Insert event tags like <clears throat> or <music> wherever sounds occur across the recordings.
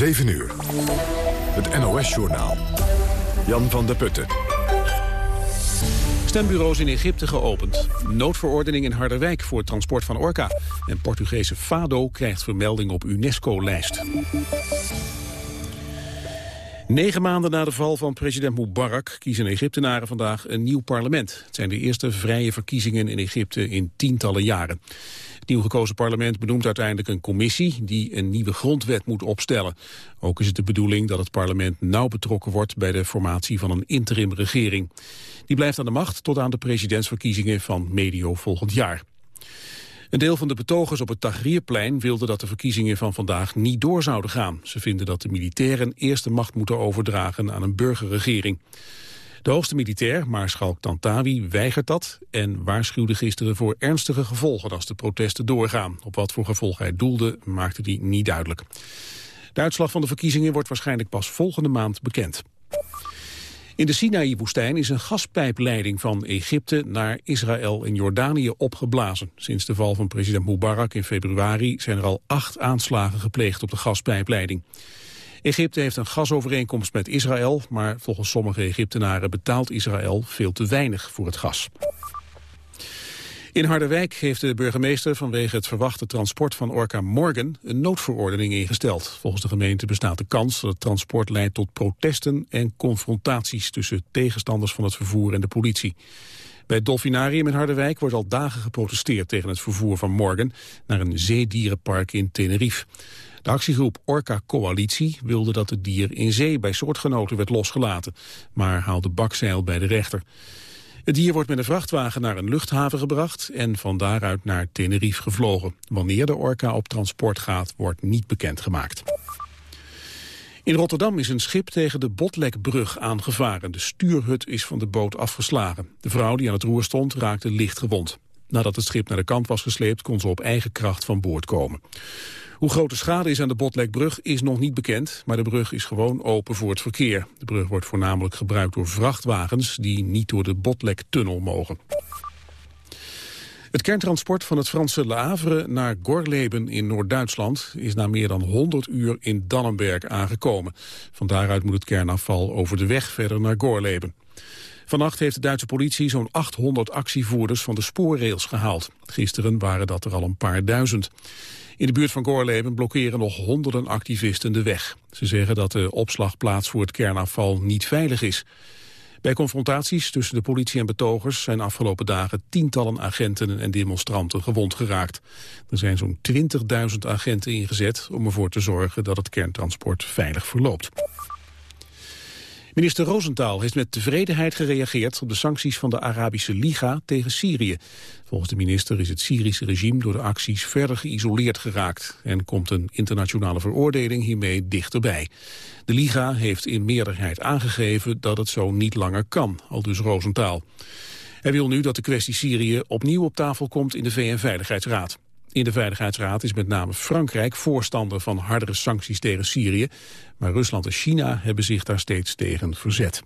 7 uur. Het NOS-journaal. Jan van der Putten. Stembureaus in Egypte geopend. Noodverordening in Harderwijk voor transport van orka. En Portugese Fado krijgt vermelding op UNESCO-lijst. Negen maanden na de val van president Mubarak kiezen Egyptenaren vandaag een nieuw parlement. Het zijn de eerste vrije verkiezingen in Egypte in tientallen jaren. Het nieuw gekozen parlement benoemt uiteindelijk een commissie die een nieuwe grondwet moet opstellen. Ook is het de bedoeling dat het parlement nauw betrokken wordt bij de formatie van een interimregering. Die blijft aan de macht tot aan de presidentsverkiezingen van medio volgend jaar. Een deel van de betogers op het Tahrirplein wilde dat de verkiezingen van vandaag niet door zouden gaan. Ze vinden dat de militairen eerst de macht moeten overdragen aan een burgerregering. De hoogste militair, Maarschalk Tantawi, weigert dat en waarschuwde gisteren voor ernstige gevolgen als de protesten doorgaan. Op wat voor gevolgen hij doelde, maakte hij niet duidelijk. De uitslag van de verkiezingen wordt waarschijnlijk pas volgende maand bekend. In de Sinaï-woestijn is een gaspijpleiding van Egypte naar Israël en Jordanië opgeblazen. Sinds de val van president Mubarak in februari zijn er al acht aanslagen gepleegd op de gaspijpleiding. Egypte heeft een gasovereenkomst met Israël, maar volgens sommige Egyptenaren betaalt Israël veel te weinig voor het gas. In Harderwijk heeft de burgemeester vanwege het verwachte transport van Orca Morgan een noodverordening ingesteld. Volgens de gemeente bestaat de kans dat het transport leidt tot protesten en confrontaties tussen tegenstanders van het vervoer en de politie. Bij het Dolfinarium in Harderwijk wordt al dagen geprotesteerd tegen het vervoer van Morgan naar een zeedierenpark in Tenerife. De actiegroep Orca Coalitie wilde dat het dier in zee bij soortgenoten werd losgelaten, maar haalde bakzeil bij de rechter. Het dier wordt met een vrachtwagen naar een luchthaven gebracht en van daaruit naar Tenerife gevlogen. Wanneer de orka op transport gaat, wordt niet bekendgemaakt. In Rotterdam is een schip tegen de Botlekbrug aangevaren. De stuurhut is van de boot afgeslagen. De vrouw die aan het roer stond raakte licht gewond. Nadat het schip naar de kant was gesleept kon ze op eigen kracht van boord komen. Hoe groot de schade is aan de Botlekbrug is nog niet bekend, maar de brug is gewoon open voor het verkeer. De brug wordt voornamelijk gebruikt door vrachtwagens die niet door de Botlektunnel mogen. Het kerntransport van het Franse Le Havre naar Gorleben in Noord-Duitsland is na meer dan 100 uur in Dannenberg aangekomen. Van daaruit moet het kernafval over de weg verder naar Gorleben. Vannacht heeft de Duitse politie zo'n 800 actievoerders van de spoorrails gehaald. Gisteren waren dat er al een paar duizend. In de buurt van Gorleben blokkeren nog honderden activisten de weg. Ze zeggen dat de opslagplaats voor het kernafval niet veilig is. Bij confrontaties tussen de politie en betogers zijn afgelopen dagen tientallen agenten en demonstranten gewond geraakt. Er zijn zo'n 20.000 agenten ingezet om ervoor te zorgen dat het kerntransport veilig verloopt. Minister Rosenthal heeft met tevredenheid gereageerd op de sancties van de Arabische Liga tegen Syrië. Volgens de minister is het Syrische regime door de acties verder geïsoleerd geraakt en komt een internationale veroordeling hiermee dichterbij. De Liga heeft in meerderheid aangegeven dat het zo niet langer kan, al dus. Hij wil nu dat de kwestie Syrië opnieuw op tafel komt in de VN-veiligheidsraad. In de Veiligheidsraad is met name Frankrijk voorstander van hardere sancties tegen Syrië. Maar Rusland en China hebben zich daar steeds tegen verzet.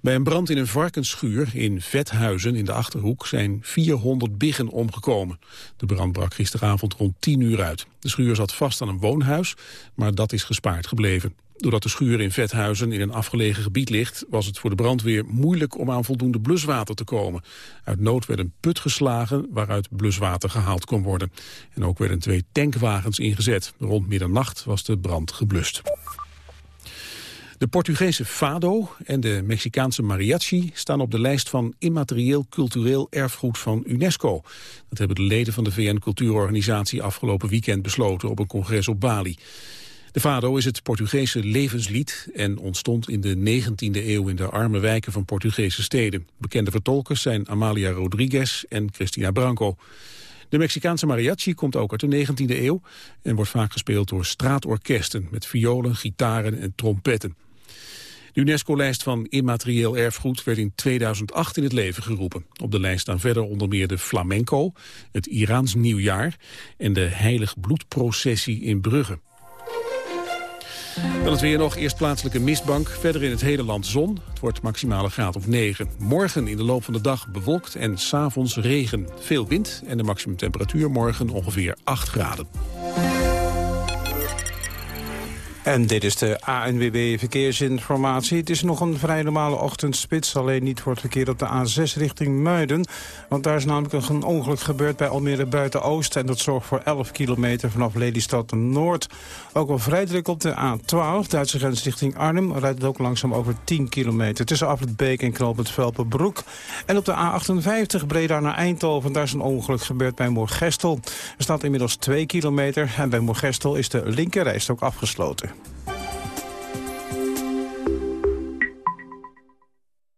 Bij een brand in een varkensschuur in Vethuizen in de Achterhoek zijn 400 biggen omgekomen. De brand brak gisteravond rond 10 uur uit. De schuur zat vast aan een woonhuis, maar dat is gespaard gebleven. Doordat de schuur in Vethuizen in een afgelegen gebied ligt... was het voor de brandweer moeilijk om aan voldoende bluswater te komen. Uit nood werd een put geslagen waaruit bluswater gehaald kon worden. En ook werden twee tankwagens ingezet. Rond middernacht was de brand geblust. De Portugese Fado en de Mexicaanse Mariachi staan op de lijst van immaterieel cultureel erfgoed van UNESCO. Dat hebben de leden van de VN-cultuurorganisatie afgelopen weekend besloten op een congres op Bali. De fado is het Portugese levenslied en ontstond in de 19e eeuw in de arme wijken van Portugese steden. Bekende vertolkers zijn Amalia Rodriguez en Cristina Branco. De Mexicaanse mariachi komt ook uit de 19e eeuw en wordt vaak gespeeld door straatorkesten met violen, gitaren en trompetten. De UNESCO-lijst van immaterieel erfgoed werd in 2008 in het leven geroepen. Op de lijst staan verder onder meer de flamenco, het Iraans nieuwjaar en de heilig bloedprocessie in Brugge. Dan het weer nog. Eerst plaatselijke mistbank. Verder in het hele land zon. Het wordt maximale graad of 9. Morgen in de loop van de dag bewolkt en s'avonds regen. Veel wind en de maximumtemperatuur morgen ongeveer 8 graden. En dit is de ANWB Verkeersinformatie. Het is nog een vrij normale ochtendspits, alleen niet voor het verkeer op de A6 richting Muiden. Want daar is namelijk een ongeluk gebeurd bij Almere Buiten-Oost. En dat zorgt voor 11 kilometer vanaf Lelystad Noord. Ook wel vrij druk op de A12, Duitse grens richting Arnhem. Rijdt het ook langzaam over 10 kilometer tussen Afritbeek en Knoopend Velpenbroek. En op de A58 Breda naar Eindhoven, daar is een ongeluk gebeurd bij Moorgestel. Er staat inmiddels 2 kilometer en bij Moorgestel is de linkerrijst ook afgesloten.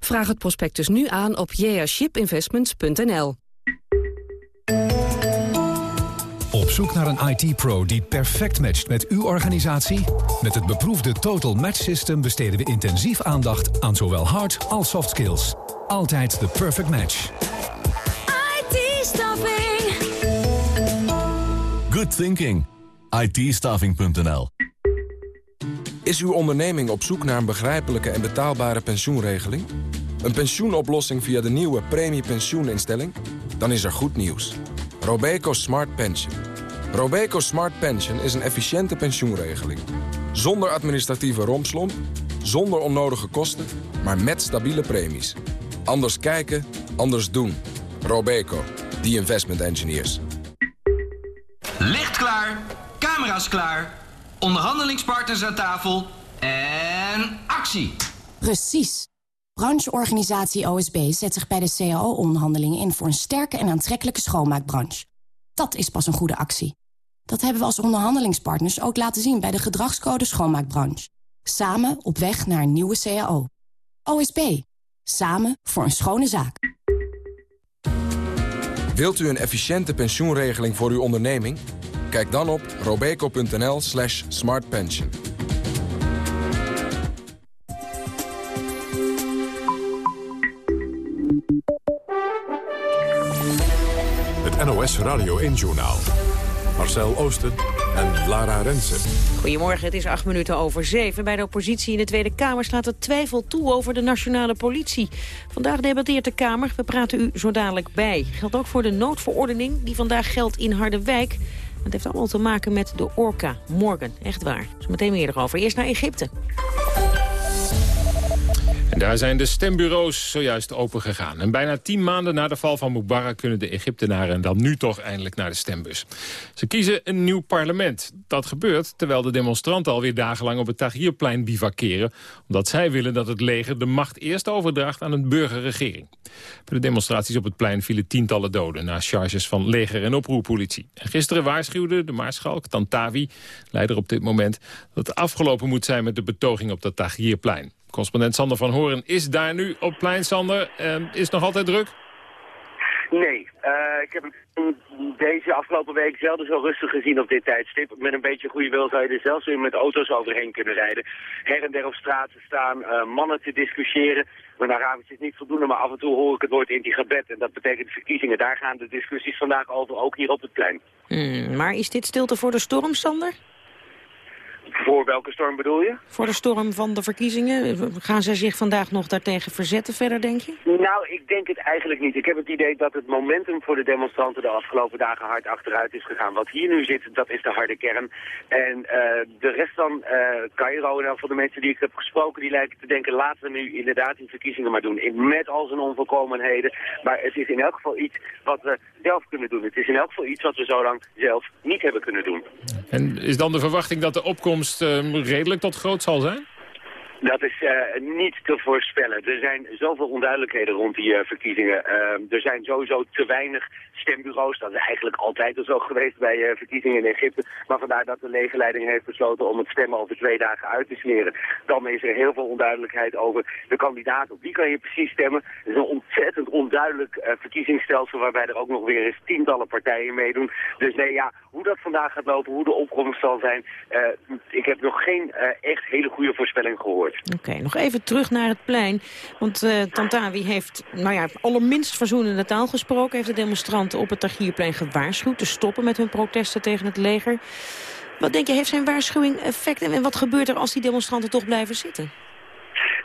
Vraag het prospectus nu aan op jashipinvestments.nl. Op zoek naar een IT-pro die perfect matcht met uw organisatie? Met het beproefde Total Match System besteden we intensief aandacht aan zowel hard als soft skills. Altijd de perfect match. IT-staffing. Good thinking. IT-staffing.nl Is uw onderneming op zoek naar een begrijpelijke en betaalbare pensioenregeling? Een pensioenoplossing via de nieuwe premiepensioeninstelling? Dan is er goed nieuws. Robeco Smart Pension. Robeco Smart Pension is een efficiënte pensioenregeling. Zonder administratieve rompslomp, zonder onnodige kosten, maar met stabiele premies. Anders kijken, anders doen. Robeco, the investment engineers. Licht klaar, camera's klaar, onderhandelingspartners aan tafel en actie. Precies. Brancheorganisatie OSB zet zich bij de CAO-onderhandelingen in... voor een sterke en aantrekkelijke schoonmaakbranche. Dat is pas een goede actie. Dat hebben we als onderhandelingspartners ook laten zien... bij de gedragscode schoonmaakbranche. Samen op weg naar een nieuwe CAO. OSB. Samen voor een schone zaak. Wilt u een efficiënte pensioenregeling voor uw onderneming? Kijk dan op robeco.nl slash smartpension. Het NOS Radio 1-journaal. Marcel Oosten en Lara Rensen. Goedemorgen, het is acht minuten over zeven. Bij de oppositie in de Tweede Kamer slaat het twijfel toe over de nationale politie. Vandaag debatteert de Kamer, we praten u zo dadelijk bij. Geldt ook voor de noodverordening die vandaag geldt in Harderwijk. Het heeft allemaal te maken met de orka. Morgen, echt waar. Zo meteen meer erover. Eerst naar Egypte. Daar zijn de stembureaus zojuist open gegaan. En bijna tien maanden na de val van Mubarak kunnen de Egyptenaren dan nu toch eindelijk naar de stembus. Ze kiezen een nieuw parlement. Dat gebeurt terwijl de demonstranten alweer dagenlang op het Tahrirplein bivakeren. Omdat zij willen dat het leger de macht eerst overdraagt aan een burgerregering. Bij de demonstraties op het plein vielen tientallen doden na charges van leger en oproerpolitie. En gisteren waarschuwde de maarschalk Tantawi, leider op dit moment, dat het afgelopen moet zijn met de betoging op dat Tahrirplein. Correspondent Sander van Horen is daar nu op plein. Sander, uh, is het nog altijd druk? Nee, uh, ik heb deze afgelopen week zelden zo rustig gezien op dit tijdstip. Met een beetje goede wil zou je er zelfs weer met auto's overheen kunnen rijden. Her en der op straat te staan, uh, mannen te discussiëren. Vandaagavond is niet voldoende, maar af en toe hoor ik het woord intigebed. En dat betekent verkiezingen. Daar gaan de discussies vandaag over, ook hier op het plein. Hmm, maar is dit stilte voor de storm, Sander? Voor welke storm bedoel je? Voor de storm van de verkiezingen. Gaan zij zich vandaag nog daartegen verzetten verder, denk je? Nou, ik denk het eigenlijk niet. Ik heb het idee dat het momentum voor de demonstranten de afgelopen dagen hard achteruit is gegaan. Wat hier nu zit, dat is de harde kern. En uh, de rest van uh, Cairo en van de mensen die ik heb gesproken, die lijken te denken, laten we nu inderdaad die verkiezingen maar doen. In, met al zijn onvolkomenheden. Maar het is in elk geval iets wat we zelf kunnen doen. Het is in elk geval iets wat we zo lang zelf niet hebben kunnen doen. En is dan de verwachting dat de opkomst uh, redelijk tot groot zal zijn? Dat is uh, niet te voorspellen. Er zijn zoveel onduidelijkheden rond die uh, verkiezingen. Uh, er zijn sowieso te weinig stembureaus. Dat is eigenlijk altijd al zo geweest bij verkiezingen in Egypte. Maar vandaar dat de legerleiding heeft besloten om het stemmen over twee dagen uit te smeren. Dan is er heel veel onduidelijkheid over de kandidaat. Op wie kan je precies stemmen? Het is een ontzettend onduidelijk verkiezingsstelsel waarbij er ook nog weer eens tientallen partijen meedoen. Dus nee, ja, hoe dat vandaag gaat lopen, hoe de opkomst zal zijn, ik heb nog geen echt hele goede voorspelling gehoord. Oké, nog even terug naar het plein. Want uh, Tantawi heeft, nou ja, allerminst verzoenende taal gesproken. Heeft de demonstranten op het Tagierplein gewaarschuwd te stoppen met hun protesten tegen het leger. Wat denk je, heeft zijn waarschuwing effect? En wat gebeurt er als die demonstranten toch blijven zitten?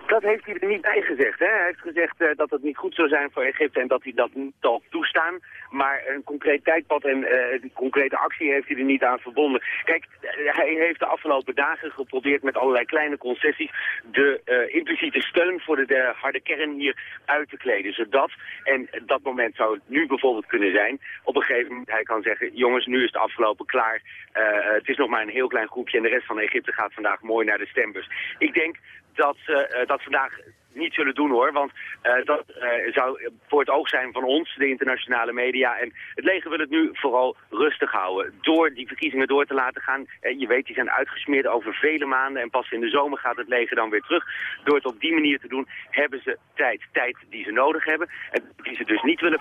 Dat heeft hij er niet bij gezegd. Hè? Hij heeft gezegd uh, dat het niet goed zou zijn voor Egypte en dat hij dat niet zal toestaan. Maar een concreet tijdpad en uh, concrete actie heeft hij er niet aan verbonden. Kijk, hij heeft de afgelopen dagen geprobeerd met allerlei kleine concessies de uh, impliciete steun voor de, de, harde kern hier uit te kleden. Zodat, en dat moment zou het nu bijvoorbeeld kunnen zijn, op een gegeven moment hij kan zeggen, jongens, nu is het afgelopen klaar. het is nog maar een heel klein groepje en de rest van Egypte gaat vandaag mooi naar de stembus. Ik denk dat, uh, dat vandaag niet zullen doen hoor. Want uh, dat uh, zou voor het oog zijn van ons, de internationale media. En het leger wil het nu vooral rustig houden. Door die verkiezingen door te laten gaan. Uh, je weet, die zijn uitgesmeerd over vele maanden. En pas in de zomer gaat het leger dan weer terug. Door het op die manier te doen, hebben ze tijd. Tijd die ze nodig hebben. En die ze dus niet willen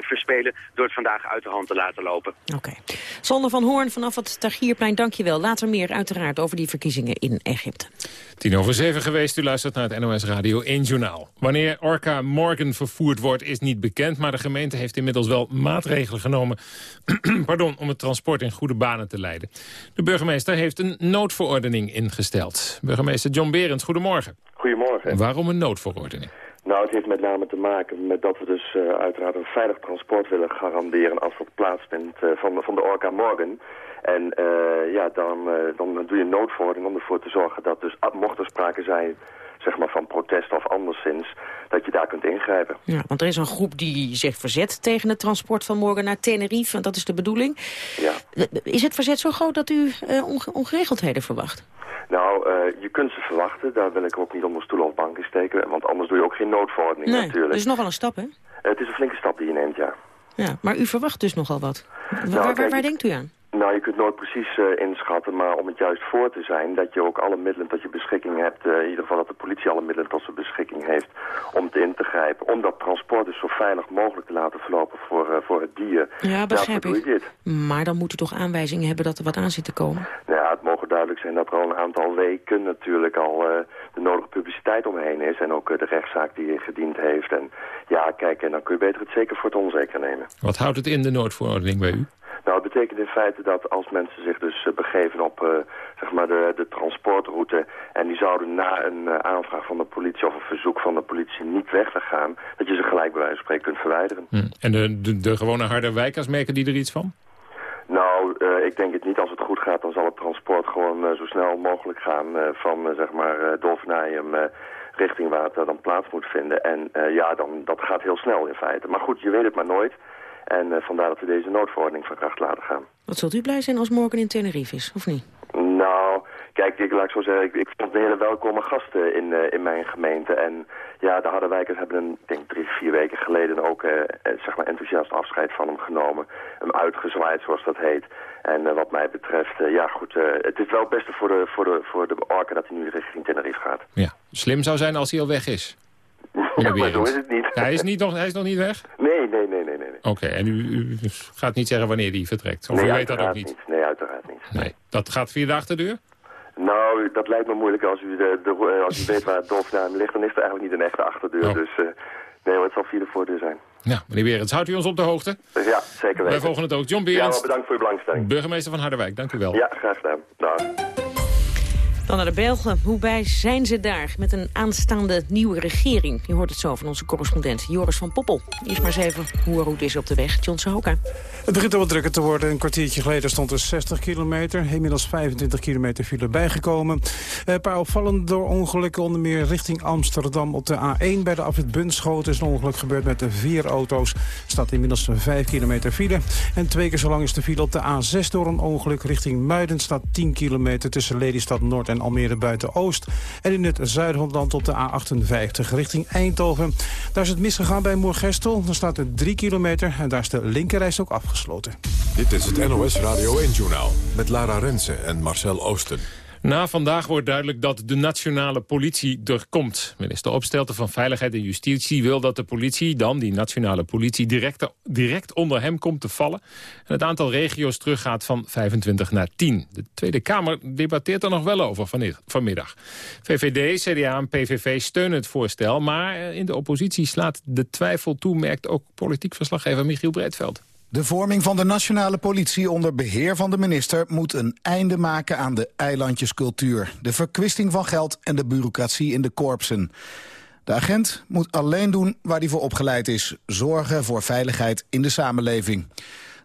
verspelen door het vandaag uit de hand te laten lopen. Oké. Okay. Sander van Hoorn vanaf het Tagierplein, dankjewel. Later meer uiteraard over die verkiezingen in Egypte. Tien over zeven geweest. U luistert naar het NOS Radio 1 Journaal. Wanneer Orca Morgan vervoerd wordt is niet bekend... maar de gemeente heeft inmiddels wel maatregelen genomen... <clears throat> pardon, om het transport in goede banen te leiden. De burgemeester heeft een noodverordening ingesteld. Burgemeester John Berends, goedemorgen. Goedemorgen. Waarom een noodverordening? Nou, het heeft met name te maken met dat we dus uh, uiteraard een veilig transport willen garanderen als dat plaatsvindt uh, van, van de Orca Morgan. En uh, ja, dan, dan doe je een noodverordening om ervoor te zorgen dat dus, mocht er sprake zijn zeg maar, van protest of anderszins, dat je daar kunt ingrijpen. Ja, want er is een groep die zich verzet tegen het transport van morgen naar Tenerife, en dat is de bedoeling. Ja. Is het verzet zo groot dat u uh, ongeregeldheden verwacht? Nou, uh, je kunt ze verwachten. Daar wil ik ook niet onder stoel of banken steken. Want anders doe je ook geen noodverordening nee, natuurlijk. Het is nogal een stap, hè? Uh, het is een flinke stap die je neemt, ja. Ja, maar u verwacht dus nogal wat. Nou, waar, waar, waar denkt u aan? Nou, je kunt nooit precies uh, inschatten, maar om het juist voor te zijn... dat je ook alle middelen tot je beschikking hebt... Uh, in ieder geval dat de politie alle middelen tot zijn beschikking heeft... om te in te grijpen. Om dat transport dus zo veilig mogelijk te laten verlopen voor, uh, voor het dier. Ja, begrijp ik. Dit. Maar dan moet u toch aanwijzingen hebben dat er wat aan zit te komen? Nou ja, het mogen duidelijk zijn dat er al een aantal weken natuurlijk al de nodige publiciteit omheen is. En ook de rechtszaak die je gediend heeft. En ja, kijk, en dan kun je beter het zeker voor het onzeker nemen. Wat houdt het in, de noodverordening bij u? Nou, het betekent in feite dat als mensen zich dus uh, begeven op uh, zeg maar de, de transportroute... en die zouden na een uh, aanvraag van de politie of een verzoek van de politie niet weg te gaan... dat je ze gelijk bij wijze van spreken kunt verwijderen. Hm. En de, de, de, gewone harde wijkers merken die er iets van? Nou, ik denk het niet. Als het goed gaat, dan zal het transport gewoon zo snel mogelijk gaan... van zeg maar Dolfinarium richting waar het dan plaats moet vinden. En ja, dan, dat gaat heel snel in feite. Maar goed, je weet het maar nooit... En uh, vandaar dat we deze noodverordening van kracht laten gaan. Wat zult u blij zijn als morgen in Tenerife is, of niet? Nou, kijk, ik, laat ik zo zeggen, ik, ik vond een hele welkome gasten in, uh, in mijn gemeente. En ja, de Harderwijkers hebben een, ik denk drie, vier weken geleden ook uh, zeg maar enthousiast afscheid van hem genomen. Hem uitgezwaaid, zoals dat heet. En wat mij betreft, ja goed, het is wel het beste voor de, voor, de, voor de orka dat hij nu richting Tenerife gaat. Ja, slim zou zijn als hij al weg is. <laughs> Ja, maar zo is het niet. Hij is, niet nog, hij is nog niet weg? Nee. nee, nee. Oké, okay, en u, u, gaat niet zeggen wanneer hij vertrekt? Of nee, u weet dat ook niet? niet? Nee, uiteraard niet. Nee. Dat gaat via de achterdeur? Nou, dat lijkt me moeilijk. Als u, de, de, als u weet waar het dolfinaam ligt, dan is er eigenlijk niet een echte achterdeur. Oh. Dus uh, nee, het zal via de voordeur zijn. Ja, meneer Berends, houdt u ons op de hoogte? Ja, zeker weten. Wij volgen het ook. John Berends. Ja, bedankt voor uw belangstelling. Burgemeester van Harderwijk, dank u wel. Ja, graag gedaan. Dag. Dan naar de Belgen. Hoe bij zijn ze daar met een aanstaande nieuwe regering? Je hoort het zo van onze correspondent Joris van Poppel. Eerst maar eens even hoe er het is op de weg. John Sahoka. Het begint al wat drukker te worden. Een kwartiertje geleden stond er 60 kilometer. Inmiddels 25 kilometer file bijgekomen. Een paar opvallende door ongelukken. Onder meer richting Amsterdam op de A1 bij de afwit Bunschoten is een ongeluk gebeurd met de vier auto's. Staat inmiddels 5 kilometer file. En twee keer zo lang is de file op de A6 door een ongeluk richting Muiden. staat 10 kilometer tussen Lelystad Noord en Almere buiten Oost. En in het zuiden van het land op de A58 richting Eindhoven. Daar is het misgegaan bij Moergestel. Dan staat er 3 kilometer en daar is de linkerreis ook afgesloten. Dit is het NOS Radio 1-journaal met Lara Rensen en Marcel Oosten. Na vandaag wordt duidelijk dat de nationale politie er komt. Minister Opstelten van Veiligheid en Justitie wil dat de politie, dan die nationale politie, direct, direct onder hem komt te vallen. En het aantal regio's teruggaat van 25 naar 10. De Tweede Kamer debatteert er nog wel over vanmiddag. VVD, CDA en PVV steunen het voorstel, maar in de oppositie slaat de twijfel toe, merkt ook politiek verslaggever Michiel Breedveld. De vorming van de nationale politie onder beheer van de minister... moet een einde maken aan de eilandjescultuur. De verkwisting van geld en de bureaucratie in de korpsen. De agent moet alleen doen waar hij voor opgeleid is. Zorgen voor veiligheid in de samenleving.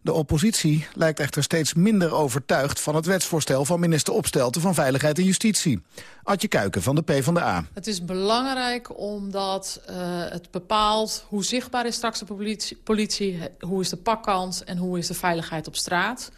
De oppositie lijkt echter steeds minder overtuigd van het wetsvoorstel van minister Opstelten van Veiligheid en Justitie. Adje Kuiken van de PvdA. Het is belangrijk omdat uh, het bepaalt hoe zichtbaar is straks de politie, politie, hoe is de pakkans en hoe is de veiligheid op straat.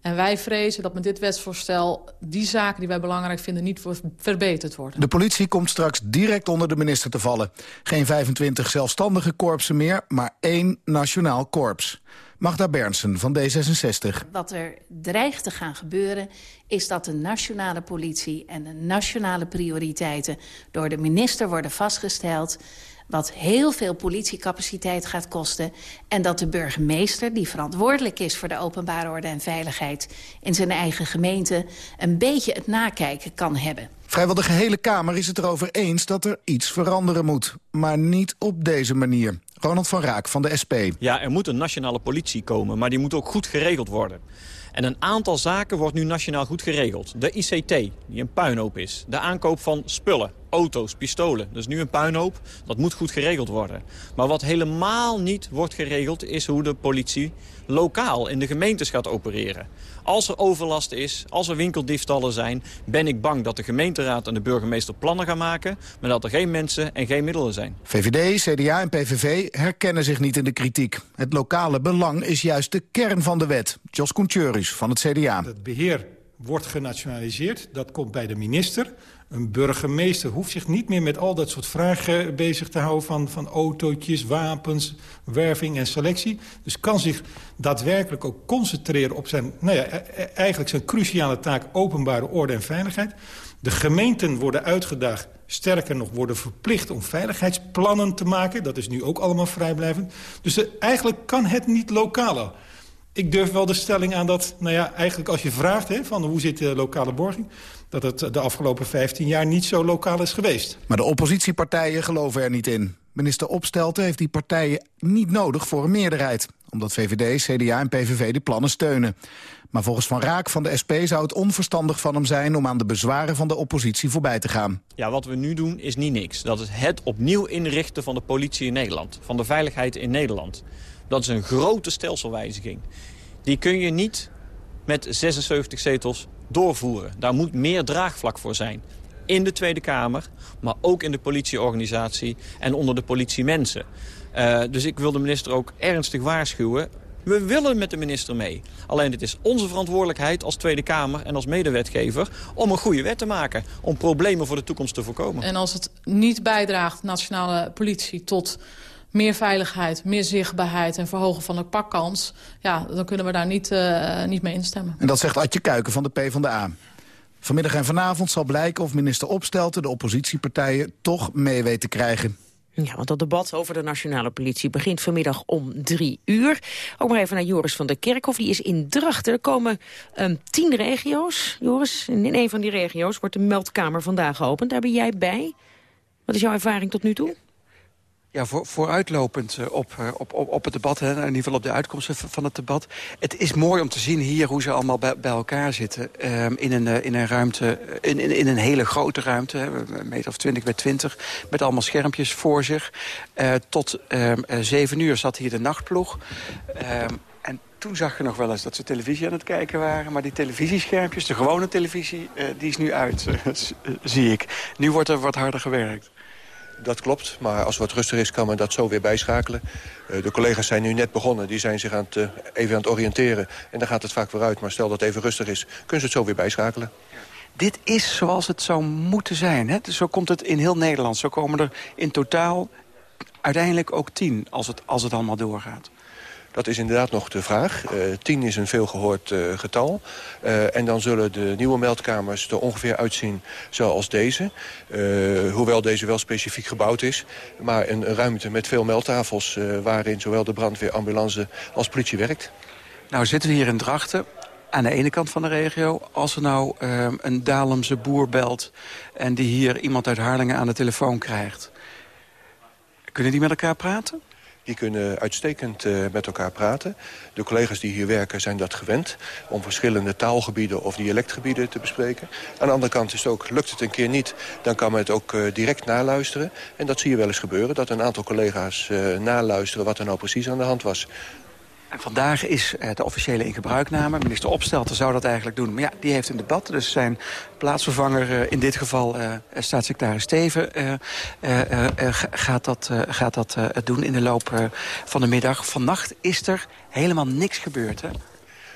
En wij vrezen dat met dit wetsvoorstel die zaken die wij belangrijk vinden niet verbeterd worden. De politie komt straks direct onder de minister te vallen. Geen 25 zelfstandige korpsen meer, maar één nationaal korps. Magda Bernsen van D66. Wat er dreigt te gaan gebeuren is dat de nationale politie en de nationale prioriteiten door de minister worden vastgesteld wat heel veel politiecapaciteit gaat kosten... en dat de burgemeester, die verantwoordelijk is voor de openbare orde en veiligheid... in zijn eigen gemeente een beetje het nakijken kan hebben. Vrijwel de gehele Kamer is het erover eens dat er iets veranderen moet. Maar niet op deze manier. Ronald van Raak van de SP. Ja, er moet een nationale politie komen, maar die moet ook goed geregeld worden. En een aantal zaken wordt nu nationaal goed geregeld. De ICT, die een puinhoop is. De aankoop van spullen, auto's, pistolen. Dat is nu een puinhoop. Dat moet goed geregeld worden. Maar wat helemaal niet wordt geregeld... is hoe de politie lokaal in de gemeentes gaat opereren. Als er overlast is, als er winkeldiefstallen zijn... ben ik bang dat de gemeenteraad en de burgemeester plannen gaan maken... maar dat er geen mensen en geen middelen zijn. VVD, CDA en PVV herkennen zich niet in de kritiek. Het lokale belang is juist de kern van de wet. Jos Koentjeuris van het CDA. Het beheer wordt genationaliseerd. Dat komt bij de minister. Een burgemeester hoeft zich niet meer met al dat soort vragen bezig te houden... van, van autootjes, wapens, werving en selectie. Dus kan zich daadwerkelijk ook concentreren op zijn... Nou ja, e, e, eigenlijk zijn cruciale taak openbare orde en veiligheid. De gemeenten worden uitgedaagd, sterker nog worden verplicht... om veiligheidsplannen te maken. Dat is nu ook allemaal vrijblijvend. Dus eigenlijk kan het niet lokaler. Ik durf wel de stelling aan dat, nou ja, eigenlijk als je vraagt... Hè, van hoe zit de lokale borging dat het de afgelopen 15 jaar niet zo lokaal is geweest. Maar de oppositiepartijen geloven er niet in. Minister Opstelten heeft die partijen niet nodig voor een meerderheid. Omdat VVD, CDA en PVV de plannen steunen. Maar volgens Van Raak van de SP zou het onverstandig van hem zijn... om aan de bezwaren van de oppositie voorbij te gaan. Ja, wat we nu doen is niet niks. Dat is het opnieuw inrichten van de politie in Nederland. Van de veiligheid in Nederland. Dat is een grote stelselwijziging. Die kun je niet met 76 zetels doorvoeren. Daar moet meer draagvlak voor zijn. In de Tweede Kamer, maar ook in de politieorganisatie en onder de politiemensen. Uh, dus ik wil de minister ook ernstig waarschuwen. We willen met de minister mee. Alleen het is onze verantwoordelijkheid als Tweede Kamer en als medewetgever... om een goede wet te maken, om problemen voor de toekomst te voorkomen. En als het niet bijdraagt, nationale politie, tot meer veiligheid, meer zichtbaarheid en verhogen van de pakkans... ja, dan kunnen we daar niet, uh, niet mee instemmen. En dat zegt Adje Kuiken van de PvdA. Vanmiddag en vanavond zal blijken of minister Opstelten de oppositiepartijen toch mee weten te krijgen. Ja, want dat debat over de nationale politie begint vanmiddag om drie uur. Ook maar even naar Joris van der Kerkhof. Die is in Drachten. Er komen um, tien regio's. Joris, in een van die regio's wordt de meldkamer vandaag geopend. Daar ben jij bij. Wat is jouw ervaring tot nu toe? Ja, voor, vooruitlopend eh, op, eh, op, op, op het debat, hè, in ieder geval op de uitkomsten van het debat. Het is mooi om te zien hier hoe ze allemaal bij, elkaar zitten. Um, in, een, in een ruimte, in, in, een hele grote ruimte, een meter of twintig bij twintig, met allemaal schermpjes voor zich. Tot um, zeven uur zat hier de nachtploeg. Um, en toen zag je nog wel eens dat ze televisie aan het kijken waren. Maar die televisieschermpjes, de gewone televisie, die is nu uit, <laughs> zie ik. Nu wordt er wat harder gewerkt. Dat klopt, maar als het wat rustig is kan men dat zo weer bijschakelen. Uh, de collega's zijn nu net begonnen, die zijn zich aan het, uh, even aan het oriënteren. En dan gaat het vaak weer uit, maar stel dat het even rustig is... kunnen ze het zo weer bijschakelen. Dit is zoals het zou moeten zijn. Hè? Zo komt het in heel Nederland. Zo komen er in totaal uiteindelijk ook tien als het, als het allemaal doorgaat. Dat is inderdaad nog de vraag. Uh, tien is een veel gehoord uh, getal. Uh, en dan zullen de nieuwe meldkamers er ongeveer uitzien zoals deze. hoewel deze wel specifiek gebouwd is. Maar een, ruimte met veel meldtafels... waarin zowel de brandweer, ambulance als politie werkt. Nou zitten we hier in Drachten aan de ene kant van de regio. Als er nou een Dalemse boer belt en die hier iemand uit Harlingen aan de telefoon krijgt... kunnen die met elkaar praten? Die kunnen uitstekend uh, met elkaar praten. De collega's die hier werken zijn dat gewend... om verschillende taalgebieden of dialectgebieden te bespreken. Aan de andere kant is het ook, lukt het een keer niet... dan kan men het ook uh, direct naluisteren. En dat zie je wel eens gebeuren, dat een aantal collega's uh, naluisteren... wat er nou precies aan de hand was. En vandaag is uh, de officiële ingebruikname. Minister Opstelten zou dat eigenlijk doen. Maar ja, die heeft een debat. Dus zijn plaatsvervanger, uh, in dit geval uh, staatssecretaris Steven... gaat dat, gaat dat doen in de loop van de middag. Vannacht is er helemaal niks gebeurd, hè?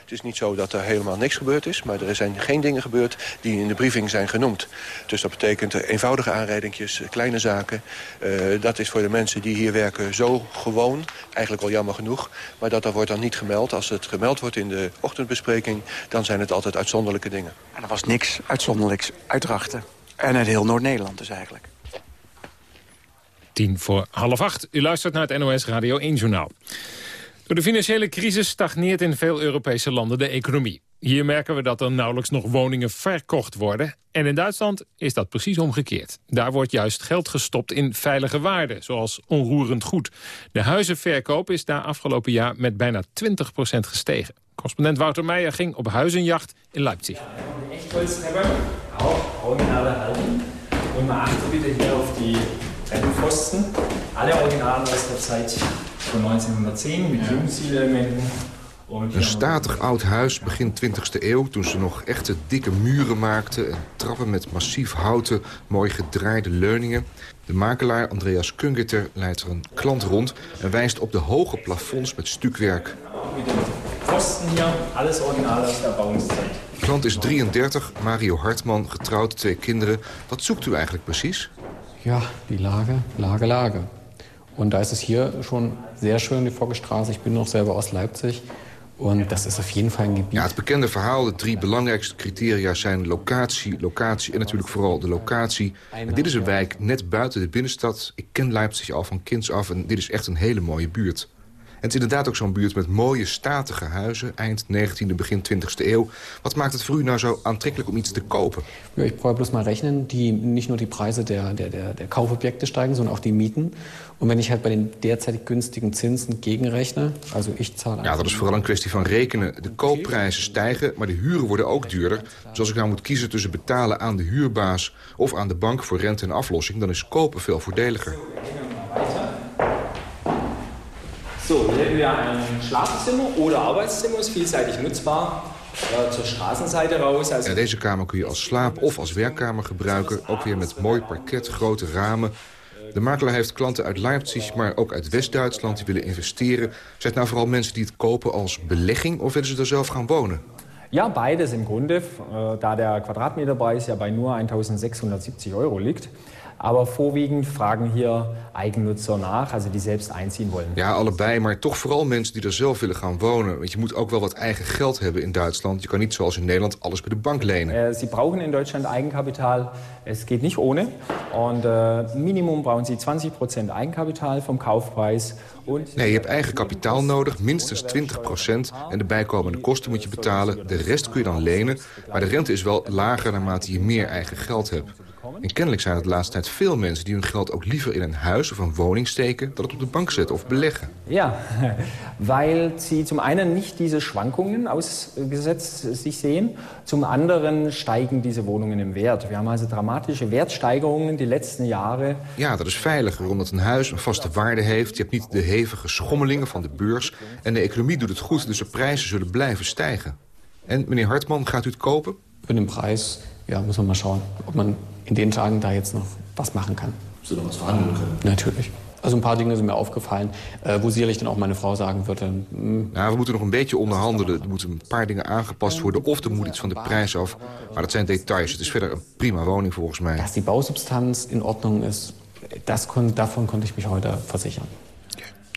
Het is niet zo dat er helemaal niks gebeurd is... maar er zijn geen dingen gebeurd die in de briefing zijn genoemd. Dus dat betekent eenvoudige aanrijdingjes, kleine zaken. Uh, dat is voor de mensen die hier werken zo gewoon. Eigenlijk wel jammer genoeg. Maar dat, dat wordt dan niet gemeld. Als het gemeld wordt in de ochtendbespreking... dan zijn het altijd uitzonderlijke dingen. En er was niks uitzonderlijks uitdrachten. En uit heel Noord-Nederland dus eigenlijk. Tien voor half acht. U luistert naar het NOS Radio 1 Journaal. Door de financiële crisis stagneert in veel Europese landen de economie. Hier merken we dat er nauwelijks nog woningen verkocht worden. En in Duitsland is dat precies omgekeerd. Daar wordt juist geld gestopt in veilige waarden, zoals onroerend goed. De huizenverkoop is daar afgelopen jaar met bijna 20% gestegen. Correspondent Wouter Meijer ging op huizenjacht in Leipzig. originale houden. Und man achte bitte hier auf die. Alle Originale aus der Zeit van 1910 met. Een statig oud huis begin 20e eeuw... toen ze nog echte dikke muren maakten... en trappen met massief houten, mooi gedraaide leuningen. De makelaar Andreas Kungeter leidt er een klant rond... en wijst op de hoge plafonds met stukwerk. Posten hier, alles uit de bouwingstijd. Klant is 33, Mario Hartman, getrouwd, twee kinderen. Wat zoekt u eigenlijk precies? Ja, die lage, lage, lage. Und da ist es hier schon sehr schön, die Vogelstraße. Ich bin noch selber aus Leipzig. Und dat is op jeden Fall een gebied. Ja, het bekende verhaal, de drie belangrijkste criteria zijn locatie, locatie en natuurlijk vooral de locatie. En dit is een wijk net buiten de binnenstad. Ik ken Leipzig al van kinds af en dit is echt een hele mooie buurt het is inderdaad ook zo'n buurt met mooie, statige huizen... eind 19e, begin 20e eeuw. Wat maakt het voor u nou zo aantrekkelijk om iets te kopen? Ja, ik probeer bloß mal rechnen, die, nicht nur die Preise der, der, der, der Kaufobjekte steigen, sondern auch die Mieten. Und wenn ich halt bei den derzeit günstigen Zinsen gegenrechne, also ich zahle... Ja, dat is vooral een kwestie van rekenen. De koopprijzen stijgen, maar de huren worden ook duurder. Dus als ik nou moet kiezen tussen betalen aan de huurbaas... of aan de bank voor rente en aflossing, dan is kopen veel voordeliger. So, hier hätten wir ein Schlafzimmer oder Arbeitszimmer, ist vielseitig nutzbar. zur Straßenseite raus. Ja, deze kamer kun je als slaap- of als werkkamer gebruiken. Ook weer met mooi parket, grote ramen. De makelaar heeft klanten uit Leipzig, maar ook uit West-Duitsland... die willen investeren. Zijn het nou vooral mensen die het kopen als belegging... of willen ze er zelf gaan wonen? Ja, beides im Grunde, äh, da der Quadratmeterpreis ja bei nur 1670 Euro liegt. Aber vorwiegend vragen hier Eigennutzer nach, also die selbst einziehen wollen. Ja, allebei, maar toch vooral mensen die er zelf willen gaan wonen. Want je moet ook wel wat eigen geld hebben in Duitsland. Je kan niet zoals in Nederland alles bij de bank lenen. Uh, sie brauchen in Deutschland Eigenkapital. Es geht nicht ohne. Und uh, minimum brauchen sie 20% Eigenkapital vom Kaufpreis. Und nee, je hebt eigen kapitaal nodig, minstens 20%. En de bijkomende kosten moet je betalen. De rest kun je dan lenen. Maar de rente is wel lager naarmate je meer eigen geld hebt. En kennelijk zijn het de laatste tijd veel mensen die hun geld ook liever in een huis of een woning steken... dan het op de bank zetten of beleggen. Ja, <laughs> weil sie zum einen nicht diese Schwankungen ausgesetzt sich sehen. Zum anderen steigen diese Wohnungen im Wert. Wir haben also dramatische Wertsteigerungen die letzten jaren. Ja, dat is veiliger omdat een huis een vaste waarde heeft. Je hebt niet de hevige schommelingen van de beurs. En de economie doet het goed, dus de prijzen zullen blijven stijgen. En meneer Hartman, gaat u het kopen? Voor de prijs, ja, moet man maar schauen, of man in den Tagen da jetzt noch was machen kann. Sie noch was verhandeln können? Natürlich. Also ein paar Dinge sind mir aufgefallen, äh, wo sicherlich dann auch meine Frau sagen würde... Mm. Ja, we moeten nog een beetje onderhandelen. Er moeten een paar dingen aangepast worden of er moet iets van de prijs af. Maar dat zijn details. Het is verder een prima woning volgens mij. Dass die Bausubstanz in Ordnung ist, das kon, davon konnte ich mich heute versichern.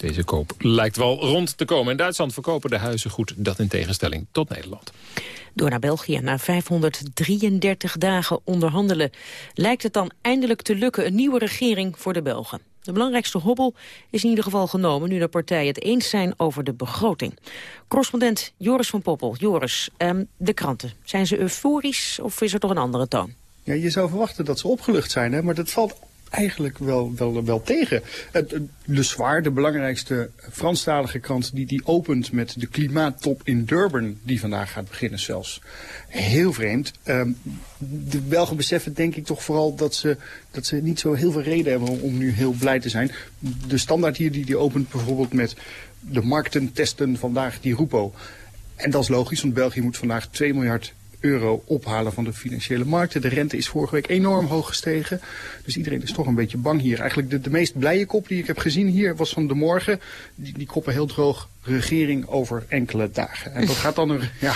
Deze koop lijkt wel rond te komen. In Duitsland verkopen de huizen goed, dat in tegenstelling tot Nederland. Door naar België na 533 dagen onderhandelen... lijkt het dan eindelijk te lukken een nieuwe regering voor de Belgen. De belangrijkste hobbel is in ieder geval genomen... nu de partijen het eens zijn over de begroting. Correspondent Joris van Poppel. Joris, um, de kranten, zijn ze euforisch of is er toch een andere toon? Ja, je zou verwachten dat ze opgelucht zijn, hè? maar dat valt eigenlijk wel, wel, wel tegen. Le Soir, de belangrijkste Franstalige krant, die, die opent met de klimaattop in Durban, die vandaag gaat beginnen zelfs. Heel vreemd. Um, de Belgen beseffen denk ik toch vooral dat ze, dat ze niet zo heel veel reden hebben om, nu heel blij te zijn. De standaard hier, die, die opent bijvoorbeeld met de markten testen vandaag die Rupo. En dat is logisch, want België moet vandaag 2 miljard euro ophalen van de financiële markten. De rente is vorige week enorm hoog gestegen. Dus iedereen is toch een beetje bang hier. Eigenlijk de, de meest blije kop die ik heb gezien hier was van de morgen. Die, die koppen heel droog regering over enkele dagen. En dat gaat dan een, ja,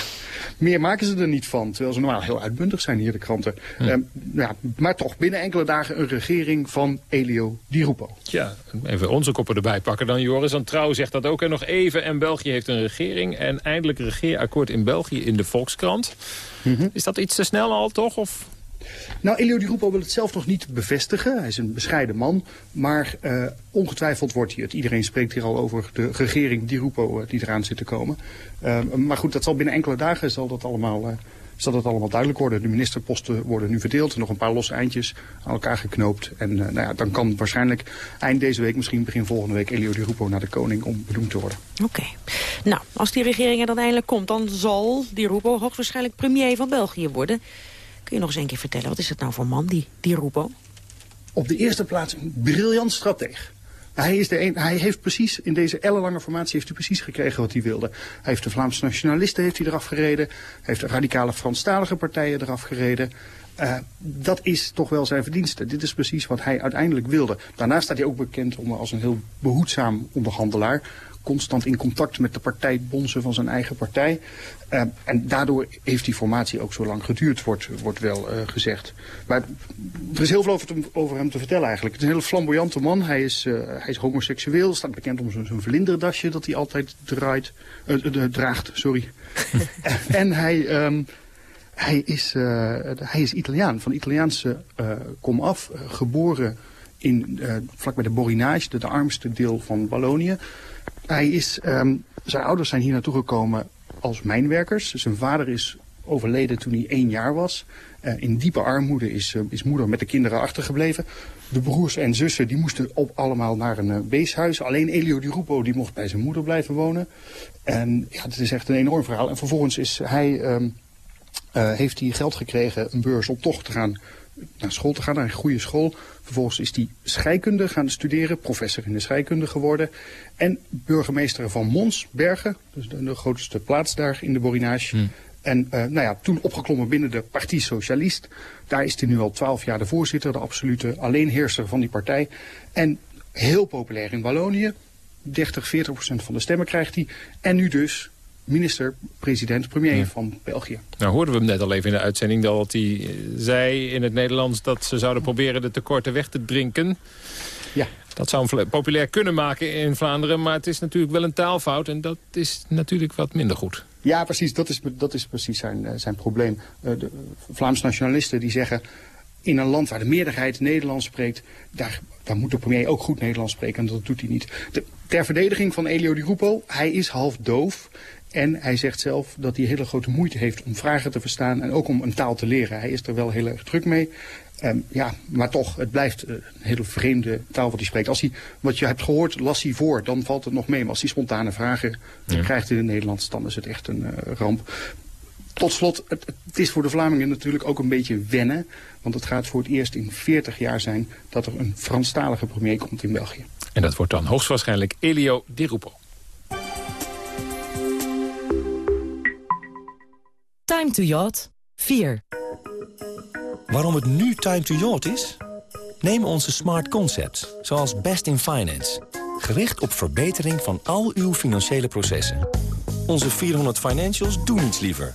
meer maken ze er niet van. Terwijl ze normaal heel uitbundig zijn hier, de kranten. Hm. Ehm, ja, maar toch, binnen enkele dagen een regering van Elio Di Rupo. Ja, even onze koppen erbij pakken dan, Joris. Want Trouw zegt dat ook. En nog even, en België heeft een regering. En eindelijk regeerakkoord in België in de Volkskrant. Mhm. Is dat iets te snel al, toch? Of nou, Elio Di Rupo wil het zelf nog niet bevestigen. Hij is een bescheiden man. Maar uh, ongetwijfeld wordt hij het. Iedereen spreekt hier al over de regering Di Rupo uh, die eraan zit te komen. Uh, maar goed, dat zal binnen enkele dagen zal dat allemaal... zal dat allemaal duidelijk worden. De ministerposten worden nu verdeeld. Nog een paar losse eindjes aan elkaar geknoopt. En nou ja, dan kan waarschijnlijk eind deze week, misschien begin volgende week... Elio Di Rupo naar de koning om benoemd te worden. Oké. Nou, als die regering er dan eindelijk komt... dan zal Di Rupo hoogstwaarschijnlijk premier van België worden... Kun je nog eens een keer vertellen, wat is het nou voor man, die, die Rupo? Op de eerste plaats een briljant strateeg. Hij, is de een, hij heeft precies, in deze ellenlange formatie heeft hij precies gekregen wat hij wilde. Hij heeft de Vlaamse nationalisten heeft hij eraf gereden. Hij heeft de radicale Franstalige partijen eraf gereden. Uh, dat is toch wel zijn verdienste. Dit is precies wat hij uiteindelijk wilde. Daarnaast staat hij ook bekend om, als een heel behoedzaam onderhandelaar constant in contact met de partijbonzen van zijn eigen partij. Uh, en daardoor heeft die formatie ook zo lang geduurd, wordt, wordt wel uh, gezegd. Maar er is heel veel over, te, over, hem te vertellen eigenlijk. Het is een hele flamboyante man. Hij is, uh, hij is homoseksueel, staat bekend om zo'n vlinderdasje dat hij altijd draait, draagt. Sorry. <laughs> en hij... Um, hij is, hij is Italiaan, van Italiaanse kom af, geboren in, vlak bij de Borinage, de, de armste deel van Wallonië. Hij is, um, zijn ouders zijn hier naartoe gekomen als mijnwerkers. Zijn vader is overleden toen hij één jaar was. Uh, in diepe armoede is, uh, is moeder met de kinderen achtergebleven. De broers en zussen die moesten op allemaal naar een uh, weeshuis. Alleen Elio Di Rupo die mocht bij zijn moeder blijven wonen. En ja, het is echt een enorm verhaal. En vervolgens is hij, um, heeft hij geld gekregen, een beurs om toch te gaan naar school te gaan, naar een goede school. Vervolgens is hij scheikunde gaan studeren, professor in de scheikunde geworden. En burgemeester van Mons, Bergen, dus de, de grootste plaats daar in de Borinage. Hmm. En uh, nou ja, toen opgeklommen binnen de Partie Socialist. Daar is hij nu al twaalf jaar de voorzitter, de absolute alleenheerser van die partij. En heel populair in Wallonië. 30, 40 procent van de stemmen krijgt hij. En nu dus minister, president, premier van België. Nou hoorden we hem net al even in de uitzending dat hij eh, zei in het Nederlands... dat ze zouden proberen de tekorten weg te drinken. Ja. Dat zou hem populair kunnen maken in Vlaanderen... maar het is natuurlijk wel een taalfout en dat is natuurlijk wat minder goed. Ja, precies. Dat is, dat is precies zijn, eh, zijn probleem. Uh, de Vlaamse nationalisten die zeggen... in een land waar de meerderheid Nederlands spreekt... daar, daar moet de premier ook goed Nederlands spreken en dat doet hij niet. De, ter verdediging van Elio Di Rupo, hij is half doof... En hij zegt zelf dat hij hele grote moeite heeft om vragen te verstaan en ook om een taal te leren. Hij is er wel heel erg druk mee. Um, ja, maar toch, het blijft een hele vreemde taal wat hij spreekt. Als hij, wat je hebt gehoord, las hij voor, dan valt het nog mee. Maar als hij spontane vragen ja. krijgt in het Nederlands, dan is het echt een uh, ramp. Tot slot, het, het, is voor de Vlamingen natuurlijk ook een beetje wennen. Want het gaat voor het eerst in 40 jaar zijn dat er een Franstalige premier komt in België. En dat wordt dan hoogstwaarschijnlijk Elio Di Rupo. Time to Yacht 4. Waarom het nu time to yacht is? Neem onze smart concepts, zoals Best in Finance. Gericht op verbetering van al uw financiële processen. Onze 400 financials doen iets liever.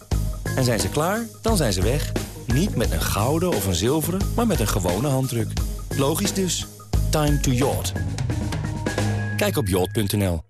En zijn ze klaar, dan zijn ze weg. Niet met een gouden of een zilveren, maar met een gewone handdruk. Logisch dus. Time to yacht. Kijk op yacht.nl.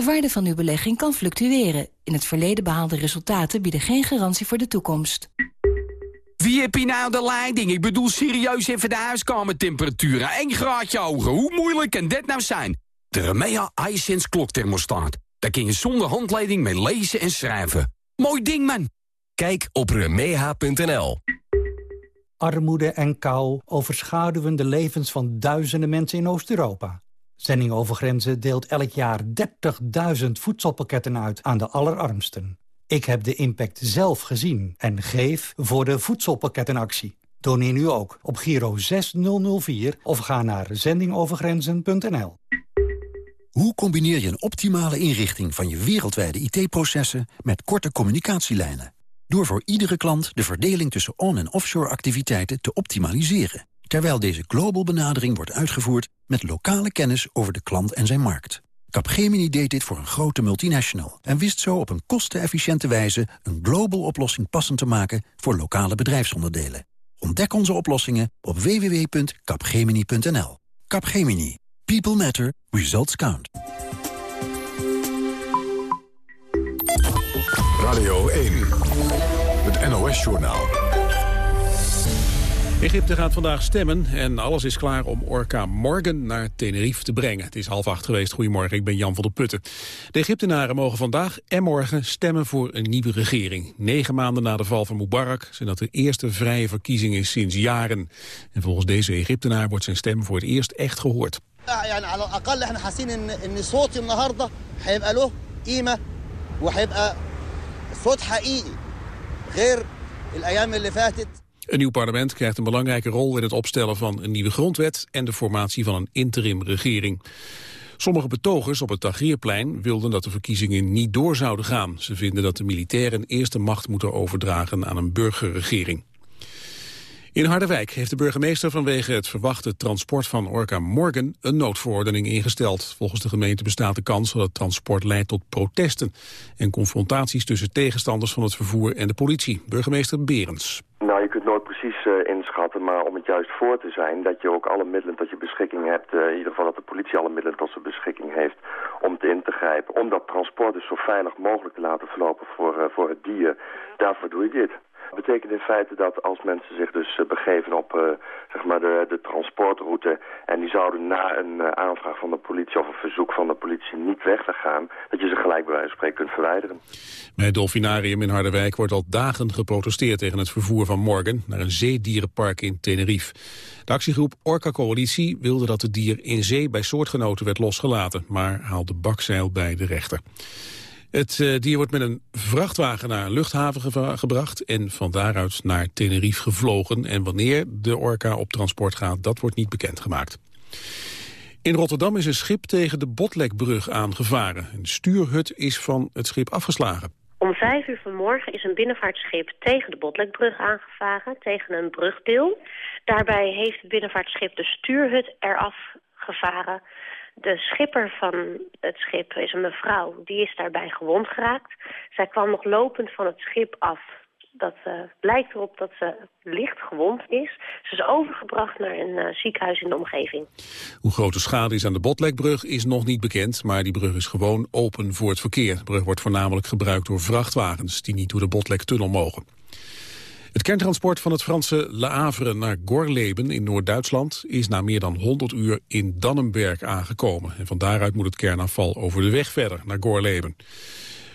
De waarde van uw belegging kan fluctueren. In het verleden behaalde resultaten bieden geen garantie voor de toekomst. Wie heb je nou de leiding? Ik bedoel serieus even de huiskamertemperatuur. 1 graadje hoger. Hoe moeilijk kan dit nou zijn? De Remea iSense klokthermostaat. Daar kun je zonder handleiding mee lezen en schrijven. Mooi ding, man! Kijk op remeha.nl. Armoede en kou overschaduwen de levens van duizenden mensen in Oost-Europa. Zending over Grenzen deelt elk jaar 30.000 voedselpakketten uit aan de allerarmsten. Ik heb de impact zelf gezien en geef voor de voedselpakkettenactie. Doneer nu ook op Giro 6004 of ga naar zendingovergrenzen.nl. Hoe combineer je een optimale inrichting van je wereldwijde IT-processen met korte communicatielijnen? Door voor iedere klant de verdeling tussen on- en offshore activiteiten te optimaliseren. Terwijl deze global benadering wordt uitgevoerd met lokale kennis over de klant en zijn markt. Capgemini deed dit voor een grote multinational en wist zo op een kostenefficiënte wijze een global oplossing passend te maken voor lokale bedrijfsonderdelen. Ontdek onze oplossingen op www.capgemini.nl. Capgemini. People matter. Results count. Radio 1. Het NOS-journaal. Egypte gaat vandaag stemmen en alles is klaar om Orca Morgan naar Tenerife te brengen. Het is half acht geweest. Goedemorgen, ik ben Jan van der Putten. De Egyptenaren mogen vandaag en morgen stemmen voor een nieuwe regering. Negen maanden na de val van Mubarak zijn dat de eerste vrije verkiezingen sinds jaren. En volgens deze Egyptenaar wordt zijn stem voor het eerst echt gehoord. Een nieuw parlement krijgt een belangrijke rol in het opstellen van een nieuwe grondwet en de formatie van een interimregering. Sommige betogers op het Tahrirplein wilden dat de verkiezingen niet door zouden gaan. Ze vinden dat de militairen eerst de macht moeten overdragen aan een burgerregering. In Harderwijk heeft de burgemeester vanwege het verwachte transport van Orca Morgan een noodverordening ingesteld. Volgens de gemeente bestaat de kans dat het transport leidt tot protesten en confrontaties tussen tegenstanders van het vervoer en de politie. Burgemeester Berends. Nou, kunt nooit precies uh, inschatten, maar om het juist voor te zijn... dat je ook alle middelen tot je beschikking hebt... Uh, in ieder geval dat de politie alle middelen tot zijn beschikking heeft... om te in te grijpen, om dat transport dus zo veilig mogelijk te laten verlopen voor, uh, voor het dier. Daarvoor doe je dit. Betekent in feite dat als mensen zich dus uh, begeven op uh, zeg maar de, de transportroute... en die zouden na een uh, aanvraag van de politie of een verzoek van de politie niet weg te gaan... dat je ze gelijk bij wijze van spreken kunt verwijderen. Bij het Dolfinarium in Harderwijk wordt al dagen geprotesteerd tegen het vervoer van Morgan... naar een zeedierenpark in Tenerife. De actiegroep Orca Coalitie wilde dat het dier in zee bij soortgenoten werd losgelaten... maar haalde bakzeil bij de rechter. Het uh, dier wordt met een vrachtwagen naar een luchthaven gebracht... en van daaruit naar Tenerife gevlogen. En wanneer de orka op transport gaat, dat wordt niet bekendgemaakt. In Rotterdam is een schip tegen de Botlekbrug aangevaren. Een stuurhut is van het schip afgeslagen. Om vijf uur vanmorgen is een binnenvaartschip tegen de Botlekbrug aangevaren, tegen een brugdeel. Daarbij heeft het binnenvaartschip de stuurhut eraf gevaren... De schipper van het schip is een mevrouw, die is daarbij gewond geraakt. Zij kwam nog lopend van het schip af. Dat uh, blijkt erop dat ze licht gewond is. Ze is overgebracht naar een uh, ziekenhuis in de omgeving. Hoe groot de schade is aan de Botlekbrug is nog niet bekend... maar die brug is gewoon open voor het verkeer. De brug wordt voornamelijk gebruikt door vrachtwagens... die niet door de Botlektunnel mogen. Het kerntransport van het Franse Le Havre naar Gorleben in Noord-Duitsland is na meer dan 100 uur in Dannenberg aangekomen. En van daaruit moet het kernafval over de weg verder naar Gorleben.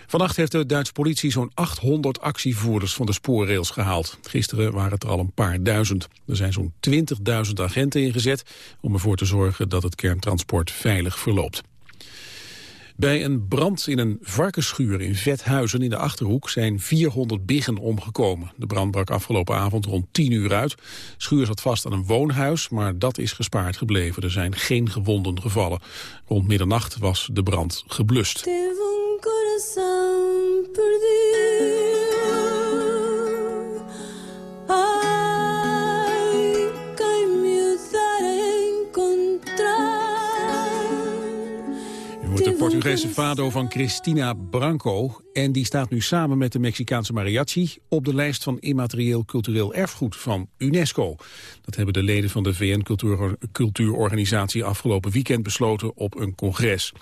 Vannacht heeft de Duitse politie zo'n 800 actievoerders van de spoorrails gehaald. Gisteren waren het er al een paar duizend. Er zijn zo'n 20.000 agenten ingezet om ervoor te zorgen dat het kerntransport veilig verloopt. Bij een brand in een varkensschuur in Vethuizen in de Achterhoek zijn 400 biggen omgekomen. De brand brak afgelopen avond rond 10 uur uit. Schuur zat vast aan een woonhuis, maar dat is gespaard gebleven. Er zijn geen gewonden gevallen. Rond middernacht was de brand geblust. Portugese fado van Cristina Branco. En die staat nu samen met de Mexicaanse mariachi... op de lijst van immaterieel cultureel erfgoed van UNESCO. Dat hebben de leden van de VN-cultuurorganisatie afgelopen weekend besloten op een congres.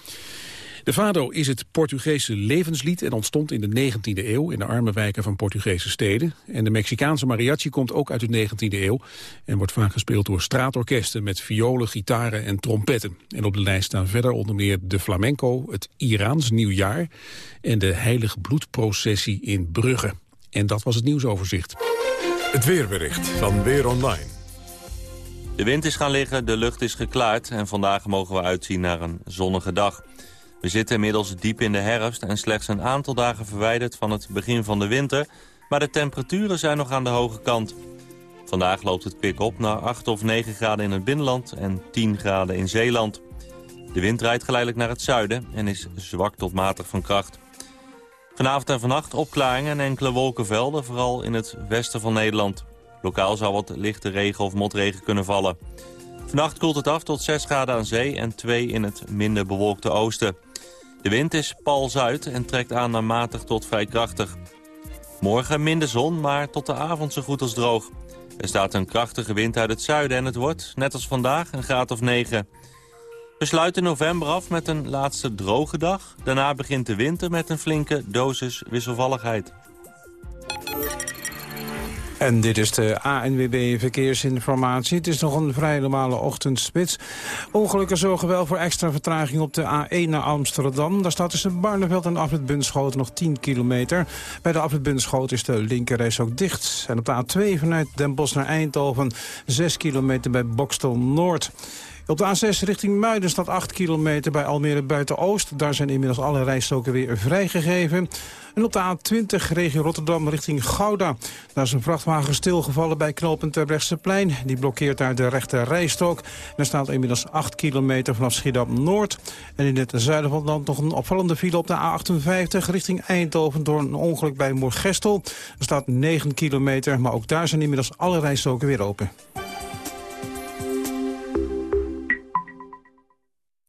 De fado is het Portugese levenslied en ontstond in de 19e eeuw in de arme wijken van Portugese steden. En de Mexicaanse mariachi komt ook uit de 19e eeuw en wordt vaak gespeeld door straatorkesten met violen, gitaren en trompetten. En op de lijst staan verder onder meer de flamenco, het Iraans nieuwjaar en de heilige bloedprocessie in Brugge. En dat was het nieuwsoverzicht. Het weerbericht van Weer Online. De wind is gaan liggen, de lucht is geklaard en vandaag mogen we uitzien naar een zonnige dag. We zitten inmiddels diep in de herfst en slechts een aantal dagen verwijderd van het begin van de winter, maar de temperaturen zijn nog aan de hoge kant. Vandaag loopt het kwik op naar 8 of 9 graden in het binnenland en 10 graden in Zeeland. De wind draait geleidelijk naar het zuiden en is zwak tot matig van kracht. Vanavond en vannacht opklaringen en enkele wolkenvelden, vooral in het westen van Nederland. Lokaal zal wat lichte regen of motregen kunnen vallen. Vannacht koelt het af tot 6 graden aan zee en 2 in het minder bewolkte oosten. De wind is pal zuid en trekt aan naar matig tot vrij krachtig. Morgen minder zon, maar tot de avond zo goed als droog. Er staat een krachtige wind uit het zuiden en het wordt, net als vandaag, een graad of 9. We sluiten november af met een laatste droge dag. Daarna begint de winter met een flinke dosis wisselvalligheid. En dit is de ANWB Verkeersinformatie. Het is nog een vrij normale ochtendspits. Ongelukken zorgen wel voor extra vertraging op de A1 naar Amsterdam. Daar staat tussen Barneveld en Afrit Bunschoten nog 10 kilometer. Bij de Afrit is de linkerreis ook dicht. En op de A2 vanuit Den Bosch naar Eindhoven 6 kilometer bij Bokstel Noord. Op de A6 richting Muiden staat 8 kilometer bij Almere Buiten-Oost. Daar zijn inmiddels alle rijstoken weer vrijgegeven. En op de A20 regio Rotterdam richting Gouda. Daar is een vrachtwagen stilgevallen bij knooppunt plein. Die blokkeert daar de rechte rijstok. En er staat inmiddels 8 kilometer vanaf Schiedam-Noord. En in het zuiden van het land nog een opvallende file op de A58 richting Eindhoven... door een ongeluk bij Moergestel. Er staat 9 kilometer, maar ook daar zijn inmiddels alle rijstoken weer open.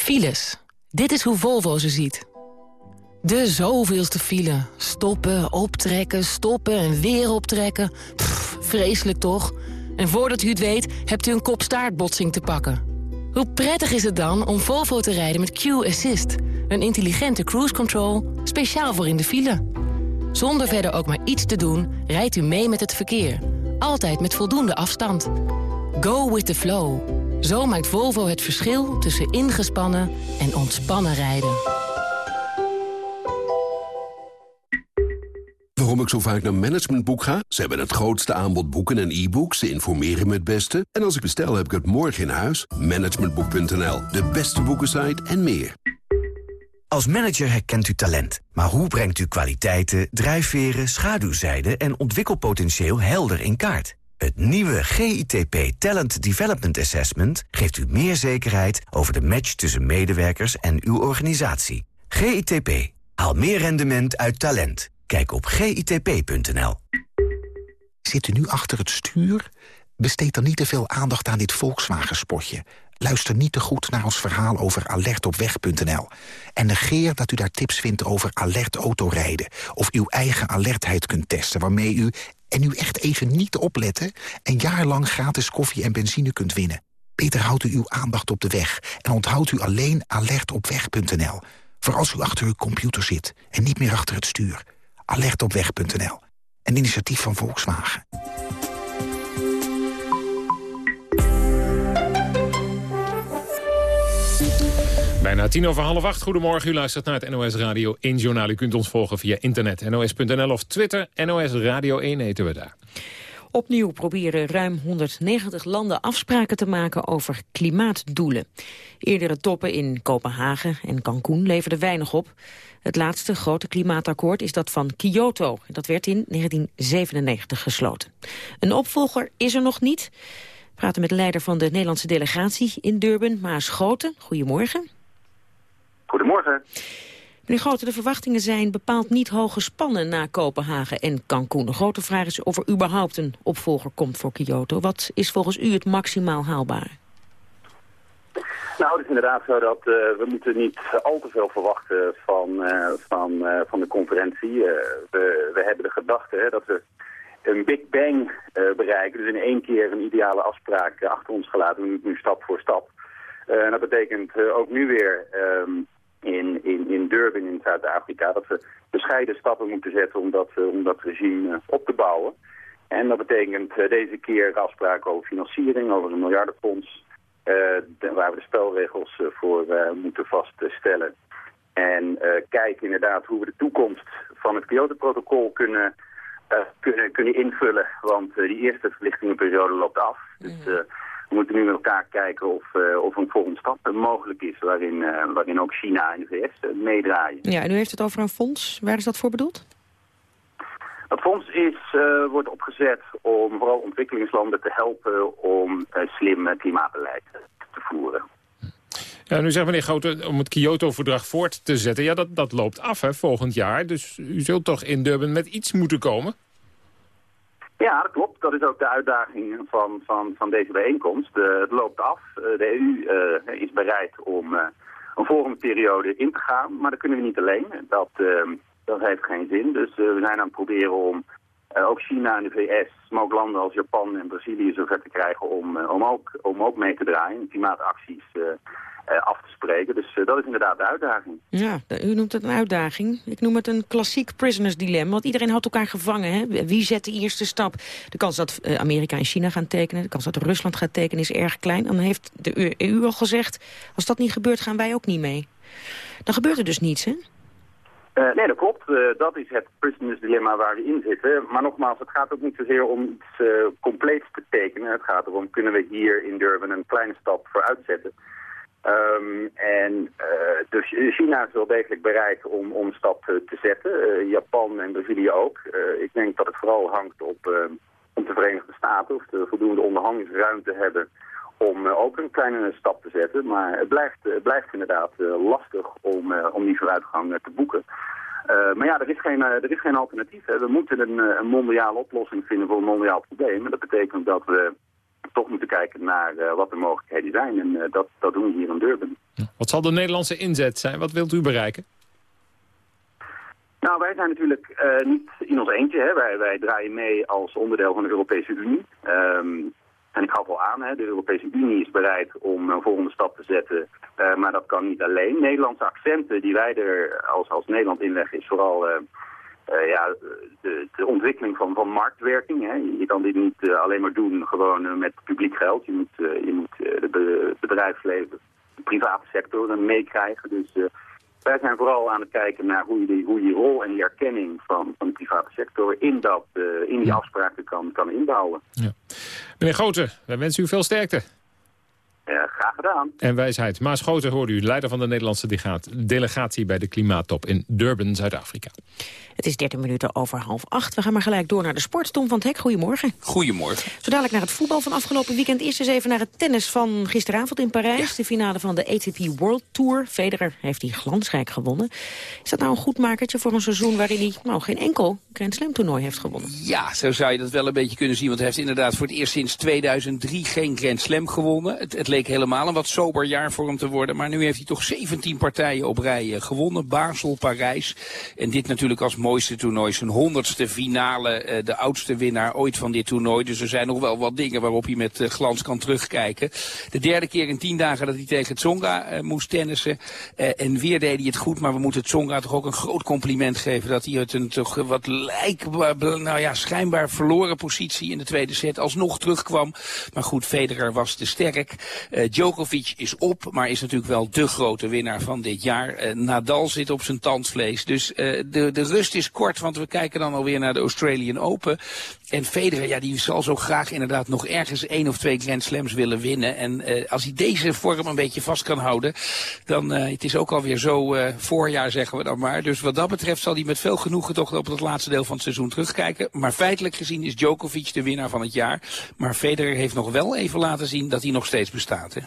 Files. Dit is hoe Volvo ze ziet. De zoveelste file. Stoppen, optrekken, stoppen en weer optrekken. Pff, vreselijk toch? En voordat u het weet, hebt u een kopstaartbotsing te pakken. Hoe prettig is het dan om Volvo te rijden met Q-Assist? Een intelligente cruise control, speciaal voor in de file. Zonder verder ook maar iets te doen, rijdt u mee met het verkeer. Altijd met voldoende afstand. Go with the flow. Zo maakt Volvo het verschil tussen ingespannen en ontspannen rijden. Waarom ik zo vaak naar Managementboek ga? Ze hebben het grootste aanbod boeken en e-books. Ze informeren me het beste. En als ik bestel, heb ik het morgen in huis. Managementboek.nl, de beste boekensite en meer. Als manager herkent u talent. Maar hoe brengt u kwaliteiten, drijfveren, schaduwzijden... en ontwikkelpotentieel helder in kaart? Het nieuwe GITP Talent Development Assessment geeft u meer zekerheid over de match tussen medewerkers en uw organisatie. GITP. Haal meer rendement uit talent. Kijk op gitp.nl. Zit u nu achter het stuur? Besteed dan niet te veel aandacht aan dit Volkswagen-spotje. Luister niet te goed naar ons verhaal over alertopweg.nl. En negeer dat u daar tips vindt over alert autorijden... of uw eigen alertheid kunt testen... waarmee u, en u echt even niet opletten... een jaar lang gratis koffie en benzine kunt winnen. Beter houdt u uw aandacht op de weg en onthoudt u alleen alertopweg.nl. Voor als u achter uw computer zit en niet meer achter het stuur. Alertopweg.nl. Een initiatief van Volkswagen. Bijna tien over half acht. Goedemorgen, u luistert naar het NOS Radio 1 Journaal. U kunt ons volgen via internet, nos.nl of Twitter. NOS Radio 1 eten we daar. Opnieuw proberen ruim 190 landen afspraken te maken over klimaatdoelen. Eerdere toppen in Kopenhagen en Cancún leverden weinig op. Het laatste grote klimaatakkoord is dat van Kyoto. Dat werd in 1997 gesloten. Een opvolger is er nog niet. We praten met de leider van de Nederlandse delegatie in Durban, Maas Groten. Goedemorgen. Goedemorgen. Meneer Grote, de verwachtingen zijn bepaald niet hoog gespannen na Kopenhagen en Cancun. De grote vraag is of er überhaupt een opvolger komt voor Kyoto. Wat is volgens u het maximaal haalbare? Nou, het is inderdaad zo dat uh, we moeten niet al te veel verwachten van, uh, van, uh, van de conferentie. we, we hebben de gedachte hè, dat we een Big Bang bereiken. Dus in één keer een ideale afspraak achter ons gelaten. We moeten nu stap voor stap. dat betekent ook nu weer um, in, in, in Durban in Zuid-Afrika... dat we bescheiden stappen moeten zetten om dat, om dat regime op te bouwen. En dat betekent deze keer afspraken over financiering, over een miljardenfonds... Uh, waar we de spelregels uh, voor uh, moeten vaststellen. En kijken inderdaad hoe we de toekomst van het Kyoto-protocol kunnen, kunnen, kunnen invullen. Want die eerste verlichtingenperiode loopt af. Dus we moeten nu met elkaar kijken of, of een volgende stap mogelijk is... waarin, waarin ook China en de VS meedraaien. Ja, en u heeft het over een fonds. Waar is dat voor bedoeld? Dat fonds is, uh, wordt opgezet om vooral ontwikkelingslanden te helpen om uh, slim klimaatbeleid te voeren. Ja, nu zegt meneer Grote, om het Kyoto-verdrag voort te zetten. Ja, dat, dat loopt af hè, volgend jaar. Dus u zult toch in Durban met iets moeten komen? Ja, dat klopt. Dat is ook de uitdaging van, van, van deze bijeenkomst. Uh, het loopt af. de EU is bereid om een volgende periode in te gaan. Maar dat kunnen we niet alleen. Dat dat heeft geen zin. Dus we zijn aan het proberen om ook China en de VS, maar ook landen als Japan en Brazilië zover te krijgen om, om, ook, om ook mee te draaien, klimaatacties af te spreken. Dus dat is inderdaad de uitdaging. Ja, u noemt het een uitdaging. Ik noem het een klassiek prisoners dilemma, want iedereen houdt elkaar gevangen. Hè? Wie zet de eerste stap? De kans dat Amerika en China gaan tekenen, de kans dat Rusland gaat tekenen is erg klein. Dan heeft de EU al gezegd, als dat niet gebeurt gaan wij ook niet mee. Dan gebeurt er dus niets, hè? Uh, nee, dat klopt. Uh, dat is het prisoners dilemma waar we in zitten. Maar nogmaals, het gaat ook niet zozeer om iets uh, compleets te tekenen. Het gaat erom, kunnen we hier in Durban een kleine stap vooruit zetten. Um, en dus China is wel degelijk bereid om, om stap te zetten. Japan en Brazilië ook. ik denk dat het vooral hangt op, op de Verenigde Staten. Of de voldoende onderhandelingsruimte hebben om ook een kleine stap te zetten. Maar het blijft, het blijft inderdaad lastig om, om die vooruitgang te boeken. maar ja, er is geen, er is geen alternatief. We moeten een, een mondiale oplossing vinden voor een mondiaal probleem. En dat betekent dat we toch moeten kijken naar wat de mogelijkheden zijn. En dat, dat doen we hier in Durban. Wat zal de Nederlandse inzet zijn? Wat wilt u bereiken? Nou, wij zijn natuurlijk niet in ons eentje. Hè. Wij, wij draaien mee als onderdeel van de Europese Unie. Um, en ik gaf al aan, hè, de Europese Unie is bereid om een volgende stap te zetten. Uh, maar dat kan niet alleen. Nederlandse accenten die wij er als, als Nederland inleggen is vooral uh, uh, ja, de, de, ontwikkeling van, van marktwerking. Hè. Je kan dit niet alleen maar doen gewoon met publiek geld. Je moet, je moet de bedrijfsleven, de private sector meekrijgen. Dus wij zijn vooral aan het kijken naar hoe je die, hoe je rol en die erkenning van, van de private sector in, dat, in die afspraken kan, kan inbouwen. Ja. Meneer Grote, wij wensen u veel sterkte. Ja, graag gedaan. En wijsheid. Maas Grote hoorde u, leider van de Nederlandse delegatie bij de klimaattop in Durban, Zuid-Afrika. Het is 13 minuten over half acht. We gaan maar gelijk door naar de sport. Tom van het Hek, goedemorgen. Goedemorgen. Zo dadelijk naar het voetbal van afgelopen weekend. Eerst eens even naar het tennis van gisteravond in Parijs. De finale van de ATP World Tour. Federer heeft die glansrijk gewonnen. Is dat nou een goed makertje voor een seizoen waarin hij nou, geen enkel Grand Slam toernooi heeft gewonnen? Ja, zo zou je dat wel een beetje kunnen zien. Want hij heeft inderdaad voor het eerst sinds 2003 geen Grand Slam gewonnen. Het, het helemaal een wat sober jaar voor hem te worden. Maar nu heeft hij toch 17 partijen op rij eh, gewonnen. Basel, Parijs. En dit natuurlijk als mooiste toernooi. Zijn honderdste finale. de oudste winnaar ooit van dit toernooi. Dus er zijn nog wel wat dingen waarop hij met glans kan terugkijken. De derde keer in tien dagen dat hij tegen Tsonga moest tennissen. en weer deed hij het goed. Maar we moeten Tsonga toch ook een groot compliment geven. Dat hij het een toch wat lijk, nou ja, schijnbaar verloren positie in de tweede set alsnog terugkwam. Maar goed, Federer was te sterk. Uh, Djokovic is op, maar is natuurlijk wel de grote winnaar van dit jaar. Uh, Nadal zit op zijn tandvlees. Dus uh, de, de rust is kort, want we kijken dan alweer naar de Australian Open. En Federer, ja, die zal zo graag inderdaad nog ergens één of twee Grand Slams willen winnen. En als hij deze vorm een beetje vast kan houden, dan, het is ook alweer zo voorjaar, zeggen we dan maar. Dus wat dat betreft zal hij met veel genoegen toch op het laatste deel van het seizoen terugkijken. Maar feitelijk gezien is Djokovic de winnaar van het jaar. Maar Federer heeft nog wel even laten zien dat hij nog steeds bestaat. Hè?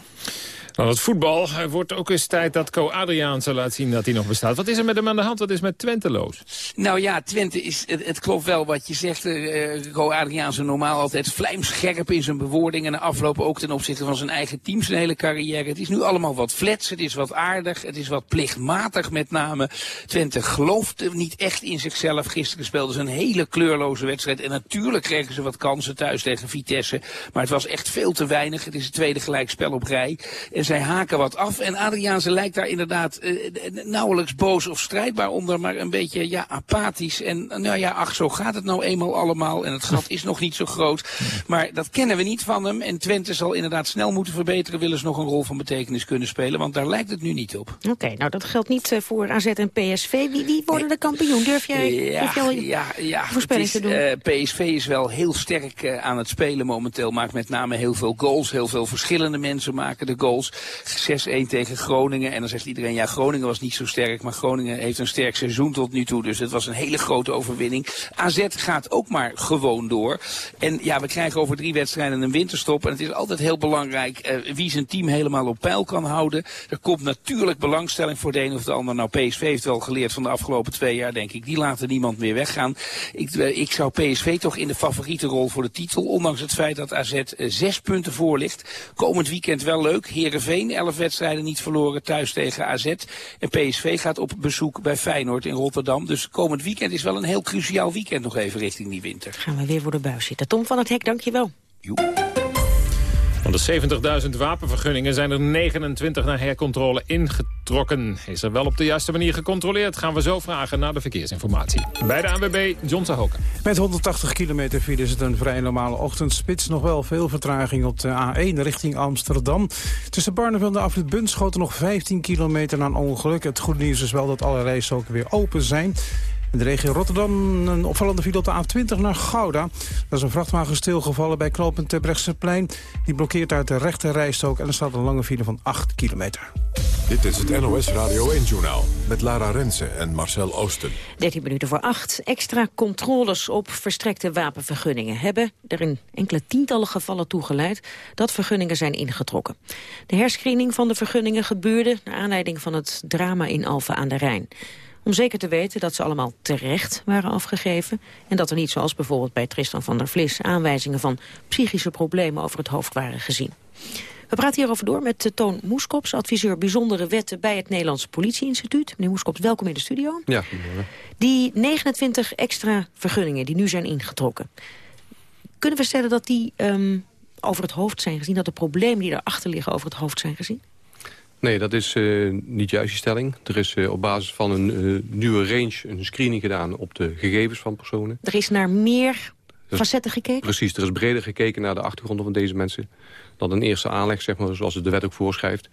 Nou, het voetbal wordt ook eens tijd dat Co Adriaanse laat zien dat hij nog bestaat. Wat is er met hem aan de hand? Wat is met Twente los? Nou ja, Twente is, het, klopt wel wat je zegt. Uh, Co Adriaanse normaal altijd vlijmscherp in zijn bewoording. En afloop ook ten opzichte van zijn eigen team, zijn hele carrière. Het is nu allemaal wat flats, het is wat aardig, het is wat plichtmatig met name. Twente gelooft niet echt in zichzelf. Gisteren speelden ze een hele kleurloze wedstrijd. En natuurlijk kregen ze wat kansen thuis tegen Vitesse. Maar het was echt veel te weinig. Het is het tweede gelijkspel op rij zij haken wat af. En Adriaanse lijkt daar inderdaad uh, nauwelijks boos of strijdbaar onder, maar een beetje ja, apathisch. En nou ja, ach, zo gaat het nou eenmaal allemaal. En het gat is nog niet zo groot. Maar dat kennen we niet van hem. En Twente zal inderdaad snel moeten verbeteren, willen ze nog een rol van betekenis kunnen spelen. Want daar lijkt het nu niet op. Oké, nou dat geldt niet uh, voor AZ en PSV. Wie, wie worden de kampioen? Durf jij, ja, durf jij ja, ja, voorspelling te doen? Uh, PSV is wel heel sterk aan het spelen momenteel. Maakt met name heel veel goals. Heel veel verschillende mensen maken de goals. 6-1 tegen Groningen. En dan zegt iedereen, ja, Groningen was niet zo sterk. Maar Groningen heeft een sterk seizoen tot nu toe. Dus het was een hele grote overwinning. AZ gaat ook maar gewoon door. En ja, we krijgen over drie wedstrijden een winterstop. En het is altijd heel belangrijk uh, wie zijn team helemaal op peil kan houden. Er komt natuurlijk belangstelling voor de een of de ander. Nou, PSV heeft wel geleerd van de afgelopen twee jaar, denk ik. Die laten niemand meer weggaan. Ik, uh, ik zou PSV toch in de favoriete rol voor de titel. Ondanks het feit dat AZ uh, zes punten voor ligt. Komend weekend wel leuk. Heerenveen, elf wedstrijden niet verloren thuis tegen AZ. En PSV gaat op bezoek bij Feyenoord in Rotterdam. Dus komend weekend is wel een heel cruciaal weekend nog even richting die winter. Gaan we weer voor de buis zitten. Tom van het Hek, dankjewel. Joep. Van de 70.000 wapenvergunningen zijn er 29 naar hercontrole ingetrokken. Is er wel op de juiste manier gecontroleerd? Gaan we zo vragen naar de verkeersinformatie. Bij de ANWB, John Sahoka. Met 180 kilometer file is het een vrij normale ochtendspits. Nog wel veel vertraging op de A1 richting Amsterdam. Tussen Barneveld en de afrit Bunschoten nog 15 kilometer na een ongeluk. Het goede nieuws is wel dat alle rijstroken weer open zijn. In de regio Rotterdam een opvallende file op de A20 naar Gouda. Dat is een vrachtwagen stilgevallen bij knooppunt Terbrechtseplein. Die blokkeert uit de rechte rijstrook en er staat een lange file van 8 kilometer. Dit is het NOS Radio 1-journaal met Lara Rensen en Marcel Oosten. 13 minuten voor 8. Extra controles op verstrekte wapenvergunningen hebben er in enkele tientallen gevallen toegeleid dat vergunningen zijn ingetrokken. De herscreening van de vergunningen gebeurde naar aanleiding van het drama in Alphen aan de Rijn. Om zeker te weten dat ze allemaal terecht waren afgegeven... en dat er niet, zoals bijvoorbeeld bij Tristan van der Vlis... aanwijzingen van psychische problemen over het hoofd waren gezien. We praten hierover door met Toon Moeskops, adviseur bijzondere wetten bij het Nederlandse Politieinstituut. Meneer Moeskops, welkom in de studio. Ja, goedemorgen. Die 29 extra vergunningen die nu zijn ingetrokken. Kunnen we stellen dat die um, over het hoofd zijn gezien, dat de problemen die erachter liggen over het hoofd zijn gezien? Nee, dat is uh, niet juist die stelling. Er is uh, op basis van een uh, nieuwe range een screening gedaan op de gegevens van personen. Er is naar meer facetten gekeken? Precies, er is breder gekeken naar de achtergronden van deze mensen... dan een eerste aanleg, zeg maar, zoals de wet ook voorschrijft.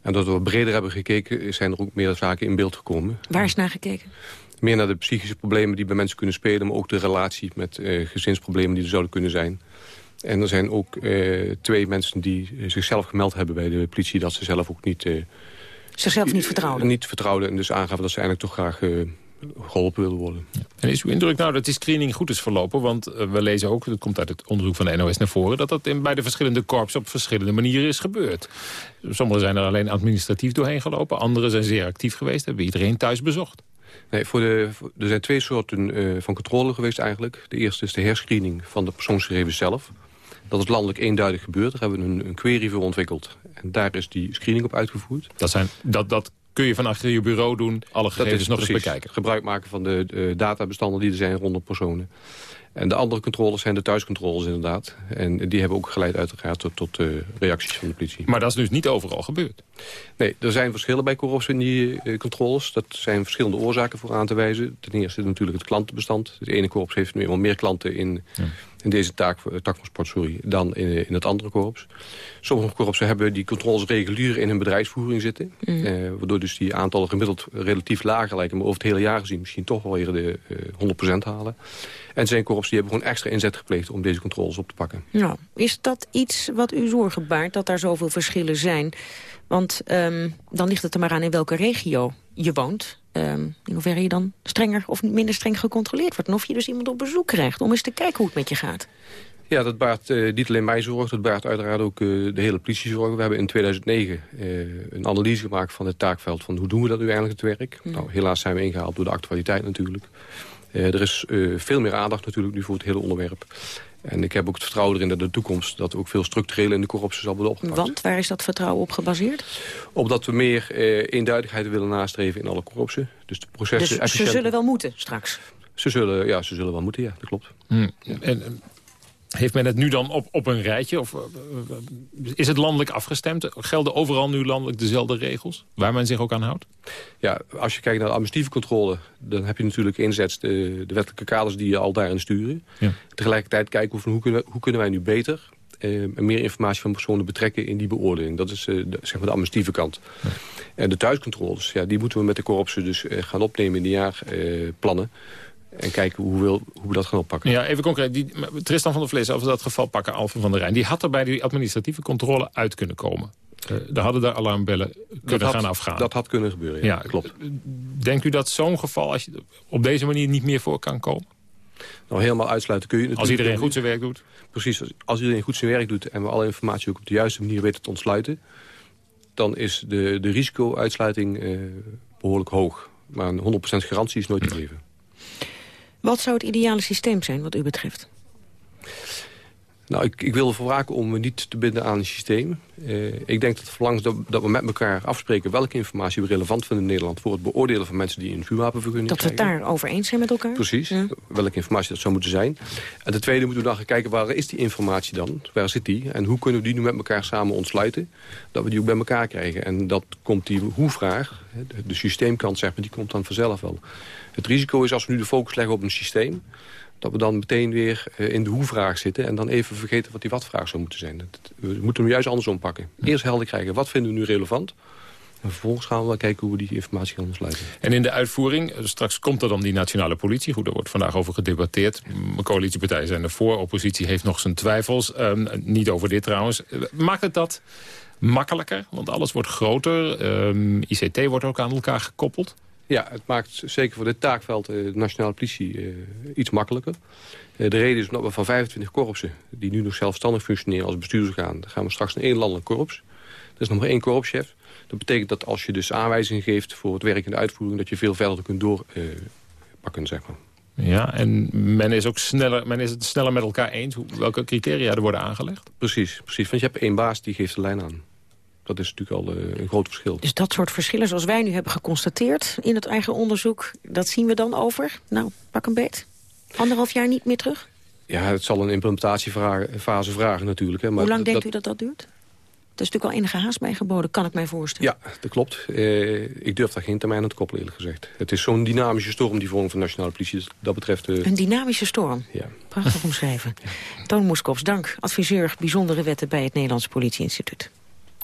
En dat we breder hebben gekeken, zijn er ook meer zaken in beeld gekomen. Waar is naar gekeken? Meer naar de psychische problemen die bij mensen kunnen spelen... maar ook de relatie met gezinsproblemen die er zouden kunnen zijn... En er zijn ook uh, twee mensen die zichzelf gemeld hebben bij de politie... dat ze zelf ook niet... Uh, zichzelf niet vertrouwden? Niet vertrouwden en dus aangaven dat ze eigenlijk toch graag uh, geholpen willen worden. En is uw indruk nou dat die screening goed is verlopen? Want we lezen ook, dat komt uit het onderzoek van de NOS naar voren... dat dat in, bij de verschillende korps op verschillende manieren is gebeurd. Sommigen zijn er alleen administratief doorheen gelopen. Anderen zijn zeer actief geweest, hebben iedereen thuis bezocht. Nee, voor de, er zijn twee soorten uh, van controle geweest eigenlijk. De eerste is de herscreening van de persoonsgegevens zelf. Dat is landelijk eenduidig gebeurd. Daar hebben we een, een query voor ontwikkeld. En daar is die screening op uitgevoerd. Dat, zijn, dat, dat kun je van achter je bureau doen, alle gegevens nog eens bekijken. Gebruik maken van de, de databestanden die er zijn rondom personen. En de andere controles zijn de thuiscontroles inderdaad. En die hebben ook geleid uiteraard tot, tot uh, reacties van de politie. Maar dat is dus niet overal gebeurd? Nee, er zijn verschillen bij corruptie in die uh, controles. Dat zijn verschillende oorzaken voor aan te wijzen. Ten eerste natuurlijk het klantenbestand. Het ene korps heeft nu eenmaal meer klanten in, ja. In deze taak, tak van sport sorry, dan in, in het andere korps. Sommige korpsen hebben die controles regulier in hun bedrijfsvoering zitten. Mm. Uh, waardoor dus die aantallen gemiddeld relatief lager lijken. Maar over het hele jaar gezien misschien toch wel weer de 100% halen. En zijn korps die hebben gewoon extra inzet gepleegd om deze controles op te pakken. Nou, is dat iets wat u zorgen baart, dat daar zoveel verschillen zijn? Want um, dan ligt het er maar aan in welke regio je woont. Um, in hoeverre je dan strenger of minder streng gecontroleerd wordt. En of je dus iemand op bezoek krijgt om eens te kijken hoe het met je gaat. Ja, dat baart uh, niet alleen mij zorg, dat baart uiteraard ook uh, de hele politie zorgen. We hebben in 2009 uh, een analyse gemaakt van het taakveld van hoe doen we dat nu eigenlijk het werk. Hmm. Nou, helaas zijn we ingehaald door de actualiteit natuurlijk. Er is veel meer aandacht natuurlijk nu voor het hele onderwerp. En ik heb ook het vertrouwen erin dat in de toekomst... dat ook veel structureel in de corruptie zal worden opgepakt. Want waar is dat vertrouwen op gebaseerd? Op we meer uh, eenduidigheid willen nastreven in alle corruptie. Dus de processen... Dus ze zullen wel moeten straks? Ze zullen, ja, ze zullen wel moeten, ja, dat klopt. Hmm. Ja. En, heeft men het nu dan op, op een rijtje? Of, is het landelijk afgestemd? Gelden overal nu landelijk dezelfde regels? Waar men zich ook aan houdt? Ja, als je kijkt naar de administratieve controle... dan heb je natuurlijk inzet de, de wettelijke kaders die je al daarin sturen. Ja. Tegelijkertijd kijken we van hoe kunnen, hoe kunnen wij nu beter... Eh, meer informatie van personen betrekken in die beoordeling. Dat is uh, de, zeg maar de administratieve kant. Ja. En de thuiscontroles, ja, die moeten we met de corruptie dus uh, gaan opnemen in de jaarplannen. En kijken hoe we, hoe we dat gaan oppakken. Ja, even concreet. Die, Tristan van der Vlees, over dat geval pakken Alphen van der Rijn... die had er bij die administratieve controle uit kunnen komen. Uh, er hadden daar alarmbellen kunnen gaan afgaan. Dat had kunnen gebeuren, ja, ja klopt. Denkt u dat zo'n geval als je, op deze manier niet meer voor kan komen? Nou, helemaal uitsluiten kun je Als iedereen goed zijn werk doet? Precies, als, als iedereen goed zijn werk doet... en we alle informatie ook op de juiste manier weten te ontsluiten... dan is de, de risico-uitsluiting uh, behoorlijk hoog. Maar een 100% garantie is nooit te geven. Wat zou het ideale systeem zijn wat u betreft? Nou, ik, ik wil ervoor waken om me niet te binden aan een systeem. Uh, ik denk dat het dat, dat, we met elkaar afspreken... welke informatie we relevant vinden in Nederland... voor het beoordelen van mensen die een vuurwapenvergunning dat krijgen. Dat we het daar over eens zijn met elkaar? Precies, ja. welke informatie dat zou moeten zijn. En ten tweede moeten we dan gaan kijken... waar is die informatie dan? Waar zit die? En hoe kunnen we die nu met elkaar samen ontsluiten? Dat we die ook bij elkaar krijgen. En dat komt die hoe-vraag, de systeemkant zeg maar... die komt dan vanzelf wel. Het risico is als we nu de focus leggen op een systeem dat we dan meteen weer uh, in de hoe-vraag zitten... en dan even vergeten wat die wat-vraag zou moeten zijn. We moeten hem juist andersom pakken. Eerst helder krijgen, wat vinden we nu relevant... En vervolgens gaan we wel kijken hoe we die informatie gaan ontsluiten. En in de uitvoering, eh, straks komt er dan die nationale politie. Goed, daar wordt vandaag over gedebatteerd. Mijn coalitiepartijen zijn ervoor. Oppositie heeft nog zijn twijfels. Um, niet over dit trouwens. Maakt het dat makkelijker? Want alles wordt groter. Um, ICT wordt ook aan elkaar gekoppeld. Ja, het maakt zeker voor dit taakveld eh, de nationale politie uh, iets makkelijker. Uh, de reden is omdat we van 25 korpsen, die nu nog zelfstandig functioneren als bestuursorgaan, dan gaan we straks naar één landelijk korps. Er is nog maar één korpschef. Dat betekent dat als je dus aanwijzingen geeft voor het werk en de uitvoering, dat je veel verder kunt doorpakken, zeg maar. Ja, en men is ook sneller, men is het sneller met elkaar eens welke criteria er worden aangelegd? Precies, precies. Want je hebt één baas die geeft de lijn aan. Dat is natuurlijk al uh, een groot verschil. Dus dat soort verschillen zoals wij nu hebben geconstateerd in het eigen onderzoek... dat zien we dan over, nou, pak een beet, anderhalf jaar niet meer terug? Ja, het zal een implementatiefase vragen natuurlijk. Hè, maar Hoe lang denkt u dat dat duurt? Er is natuurlijk al enige haast bij geboden, kan ik mij voorstellen. Ja, dat klopt. Uh, ik durf daar geen termijn aan te koppelen, eerlijk gezegd. Het is zo'n dynamische storm, die vorm van de nationale politie. Dat betreft... Uh... Een dynamische storm? Ja. Prachtig omschreven. <laughs> Toon Moeskops, dank. Adviseur bijzondere wetten bij het Nederlands Politieinstituut.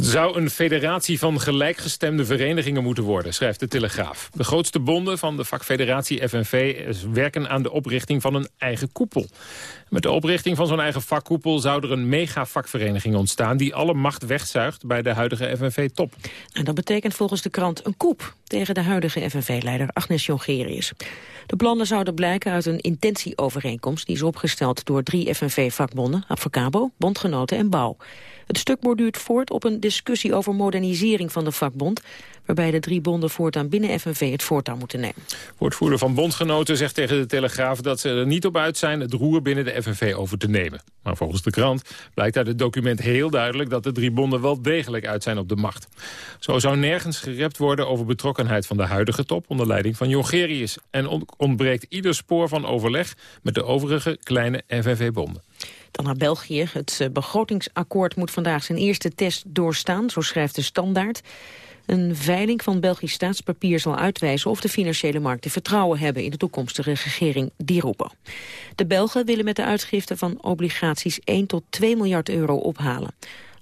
Zou een federatie van gelijkgestemde verenigingen moeten worden, schrijft de Telegraaf. De grootste bonden van de vakfederatie FNV werken aan de oprichting van een eigen koepel. Met de oprichting van zo'n eigen vakkoepel zou er een mega-vakvereniging ontstaan... die alle macht wegzuigt bij de huidige FNV-top. Dat betekent volgens de krant een koep tegen de huidige FNV-leider Agnes Jongerius. De plannen zouden blijken uit een intentieovereenkomst... die is opgesteld door drie FNV-vakbonden, Advocabo, Bondgenoten en Bouw. Het stuk borduurt voort op een discussie over modernisering van de vakbond... waarbij de drie bonden voortaan binnen FNV het voortouw moeten nemen. Woordvoerder van bondgenoten zegt tegen de Telegraaf dat ze er niet op uit zijn het roer binnen de FNV over te nemen. Maar volgens de krant blijkt uit het document heel duidelijk dat de drie bonden wel degelijk uit zijn op de macht. Zo zou nergens gerept worden over betrokkenheid van de huidige top onder leiding van Jongerius. En ontbreekt ieder spoor van overleg met de overige kleine FNV-bonden. Dan naar België. Het eh, begrotingsakkoord moet vandaag zijn eerste test doorstaan, zo schrijft de standaard. Een veiling van Belgisch staatspapier zal uitwijzen of de financiële markten vertrouwen hebben in de toekomstige regering Di Rupo. De Belgen willen met de uitgifte van obligaties 1 tot 2 miljard euro ophalen.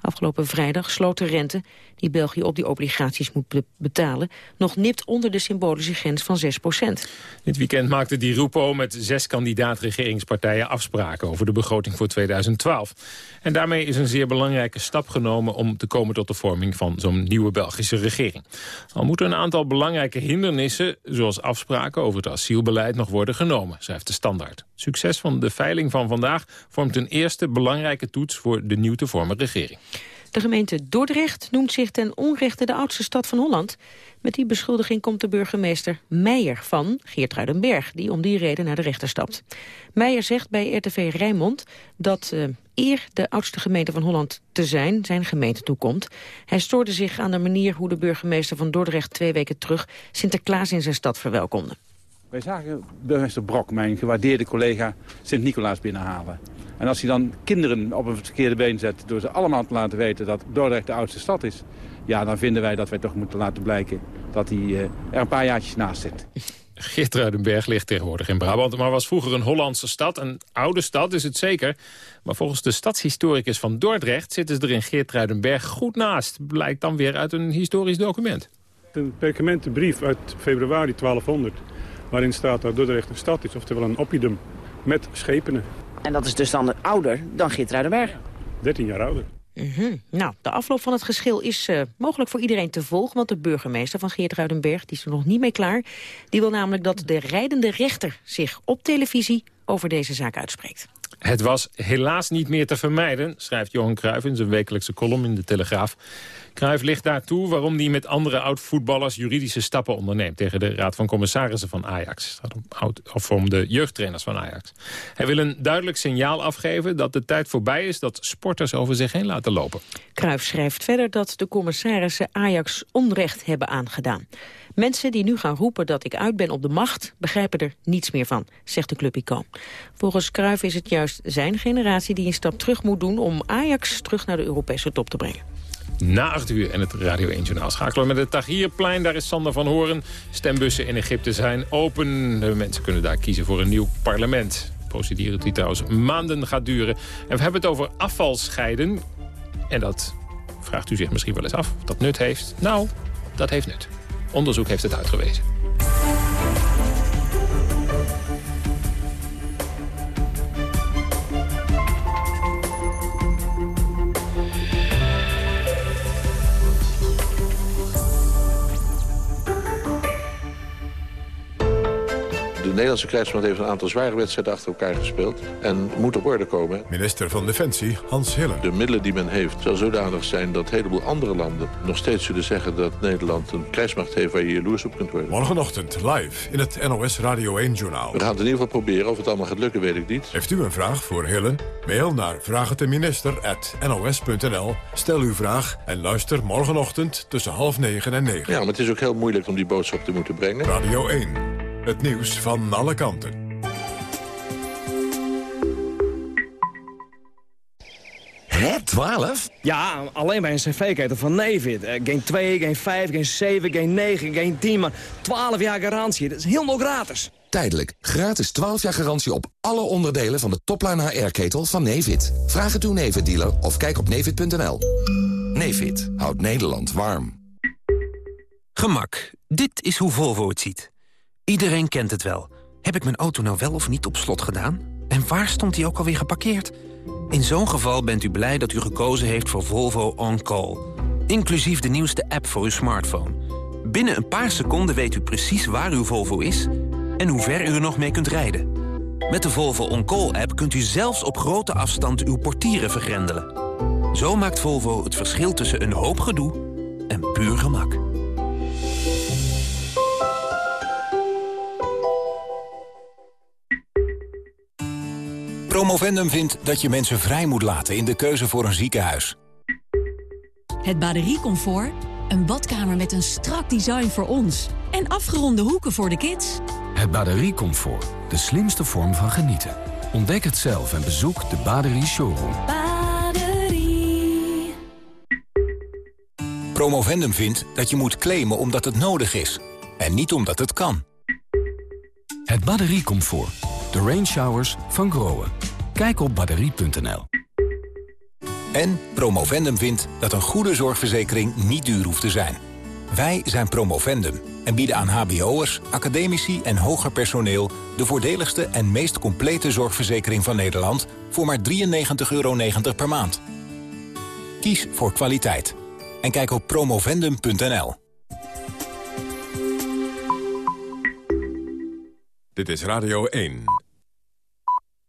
Afgelopen vrijdag sloot de rente die België op die obligaties moet betalen... nog nipt onder de symbolische grens van 6 procent. Dit weekend maakte Di Rupo met zes kandidaat-regeringspartijen afspraken... over de begroting voor 2012. En daarmee is een zeer belangrijke stap genomen... om te komen tot de vorming van zo'n nieuwe Belgische regering. Al moeten een aantal belangrijke hindernissen... zoals afspraken over het asielbeleid nog worden genomen, schrijft de Standaard. Succes van de veiling van vandaag vormt een eerste belangrijke toets... voor de nieuw te vormen regering. De gemeente Dordrecht noemt zich ten onrechte de oudste stad van Holland. Met die beschuldiging komt de burgemeester Meijer van Geertruidenberg... die om die reden naar de rechter stapt. Meijer zegt bij RTV Rijnmond dat uh, eer de oudste gemeente van Holland te zijn... zijn gemeente toekomt. Hij stoorde zich aan de manier hoe de burgemeester van Dordrecht... twee weken terug Sinterklaas in zijn stad verwelkomde. Wij zagen burgemeester Brok, mijn gewaardeerde collega, Sint-Nicolaas binnenhalen. En als hij dan kinderen op een verkeerde been zet... door ze allemaal te laten weten dat Dordrecht de oudste stad is... ja, dan vinden wij dat wij toch moeten laten blijken dat hij uh, er een paar jaartjes naast zit. Geertruidenberg ligt tegenwoordig in Brabant... maar was vroeger een Hollandse stad. Een oude stad is het zeker. Maar volgens de stadshistoricus van Dordrecht... zitten ze er in Geertruidenberg goed naast. Blijkt dan weer uit een historisch document. Een perkamentenbrief uit februari 1200... waarin staat dat Dordrecht een stad is, oftewel een oppidum met schepenen. En dat is dus dan ouder dan Geertruidenberg? 13 jaar ouder. Mm Nou, de afloop van het geschil is uh, mogelijk voor iedereen te volgen... want de burgemeester van Geertruidenberg die is er nog niet mee klaar. Die wil namelijk dat de rijdende rechter zich op televisie over deze zaak uitspreekt. Het was helaas niet meer te vermijden, schrijft Johan Cruijff in zijn wekelijkse column in de Telegraaf. Cruijff ligt daartoe waarom hij met andere oud-voetballers juridische stappen onderneemt tegen de Raad van Commissarissen van Ajax. Of om de jeugdtrainers van Ajax. Hij wil een duidelijk signaal afgeven dat de tijd voorbij is dat sporters over zich heen laten lopen. Cruijff schrijft verder dat de commissarissen Ajax onrecht hebben aangedaan. Mensen die nu gaan roepen dat ik uit ben op de macht... begrijpen er niets meer van, zegt de clubico. Volgens Cruijff is het juist zijn generatie die een stap terug moet doen... om Ajax terug naar de Europese top te brengen. Na acht uur en het Radio 1 Journaal schakelen met het Tahrirplein. Daar is Sander van Horen. Stembussen in Egypte zijn open. De mensen kunnen daar kiezen voor een nieuw parlement. Procedure die trouwens maanden gaat duren. En we hebben het over afvalscheiden. En dat vraagt u zich misschien wel eens af of dat nut heeft. Nou, dat heeft nut. Onderzoek heeft het uitgewezen. Nederlandse krijgsmacht heeft een aantal zware wedstrijden achter elkaar gespeeld. En moet op orde komen. Minister van Defensie, Hans Hillen. De middelen die men heeft zal zodanig zijn dat een heleboel andere landen... nog steeds zullen zeggen dat Nederland een krijgsmacht heeft... waar je jaloers op kunt worden. Morgenochtend live in het NOS Radio 1-journaal. We gaan het in ieder geval proberen. Of het allemaal gaat lukken, weet ik niet. Heeft u een vraag voor Hillen? Mail naar vraagteminister.nos.nl. Stel uw vraag en luister morgenochtend tussen half negen en negen. Ja, maar het is ook heel moeilijk om die boodschap te moeten brengen. Radio 1. Het nieuws van alle kanten. Hè, 12? Ja, alleen bij een cv-ketel van Nevid. Uh, geen 2, geen 5, geen 7, geen 9, geen 10, maar 12 jaar garantie. Dat is helemaal gratis. Tijdelijk. Gratis 12 jaar garantie op alle onderdelen van de topline HR-ketel van Nevid. Vraag het uw Nevid-dealer of kijk op nevid.nl. Nevid houdt Nederland warm. Gemak. Dit is hoe Volvo het ziet. Iedereen kent het wel. Heb ik mijn auto nou wel of niet op slot gedaan? En waar stond hij ook alweer geparkeerd? In zo'n geval bent u blij dat u gekozen heeft voor Volvo On Call. Inclusief de nieuwste app voor uw smartphone. Binnen een paar seconden weet u precies waar uw Volvo is... en hoe ver u er nog mee kunt rijden. Met de Volvo On Call app kunt u zelfs op grote afstand uw portieren vergrendelen. Zo maakt Volvo het verschil tussen een hoop gedoe en puur gemak. Promovendum vindt dat je mensen vrij moet laten in de keuze voor een ziekenhuis. Het bateriecomfort, een badkamer met een strak design voor ons... en afgeronde hoeken voor de kids. Het bateriecomfort, de slimste vorm van genieten. Ontdek het zelf en bezoek de Baderie Showroom. Baderie. Promovendum vindt dat je moet claimen omdat het nodig is. En niet omdat het kan. Het batteriecomfort, de rain showers van Groen. Kijk op batterie.nl. En Promovendum vindt dat een goede zorgverzekering niet duur hoeft te zijn. Wij zijn Promovendum en bieden aan hbo'ers, academici en hoger personeel... de voordeligste en meest complete zorgverzekering van Nederland... voor maar 93,90 euro per maand. Kies voor kwaliteit. En kijk op promovendum.nl. Dit is Radio 1.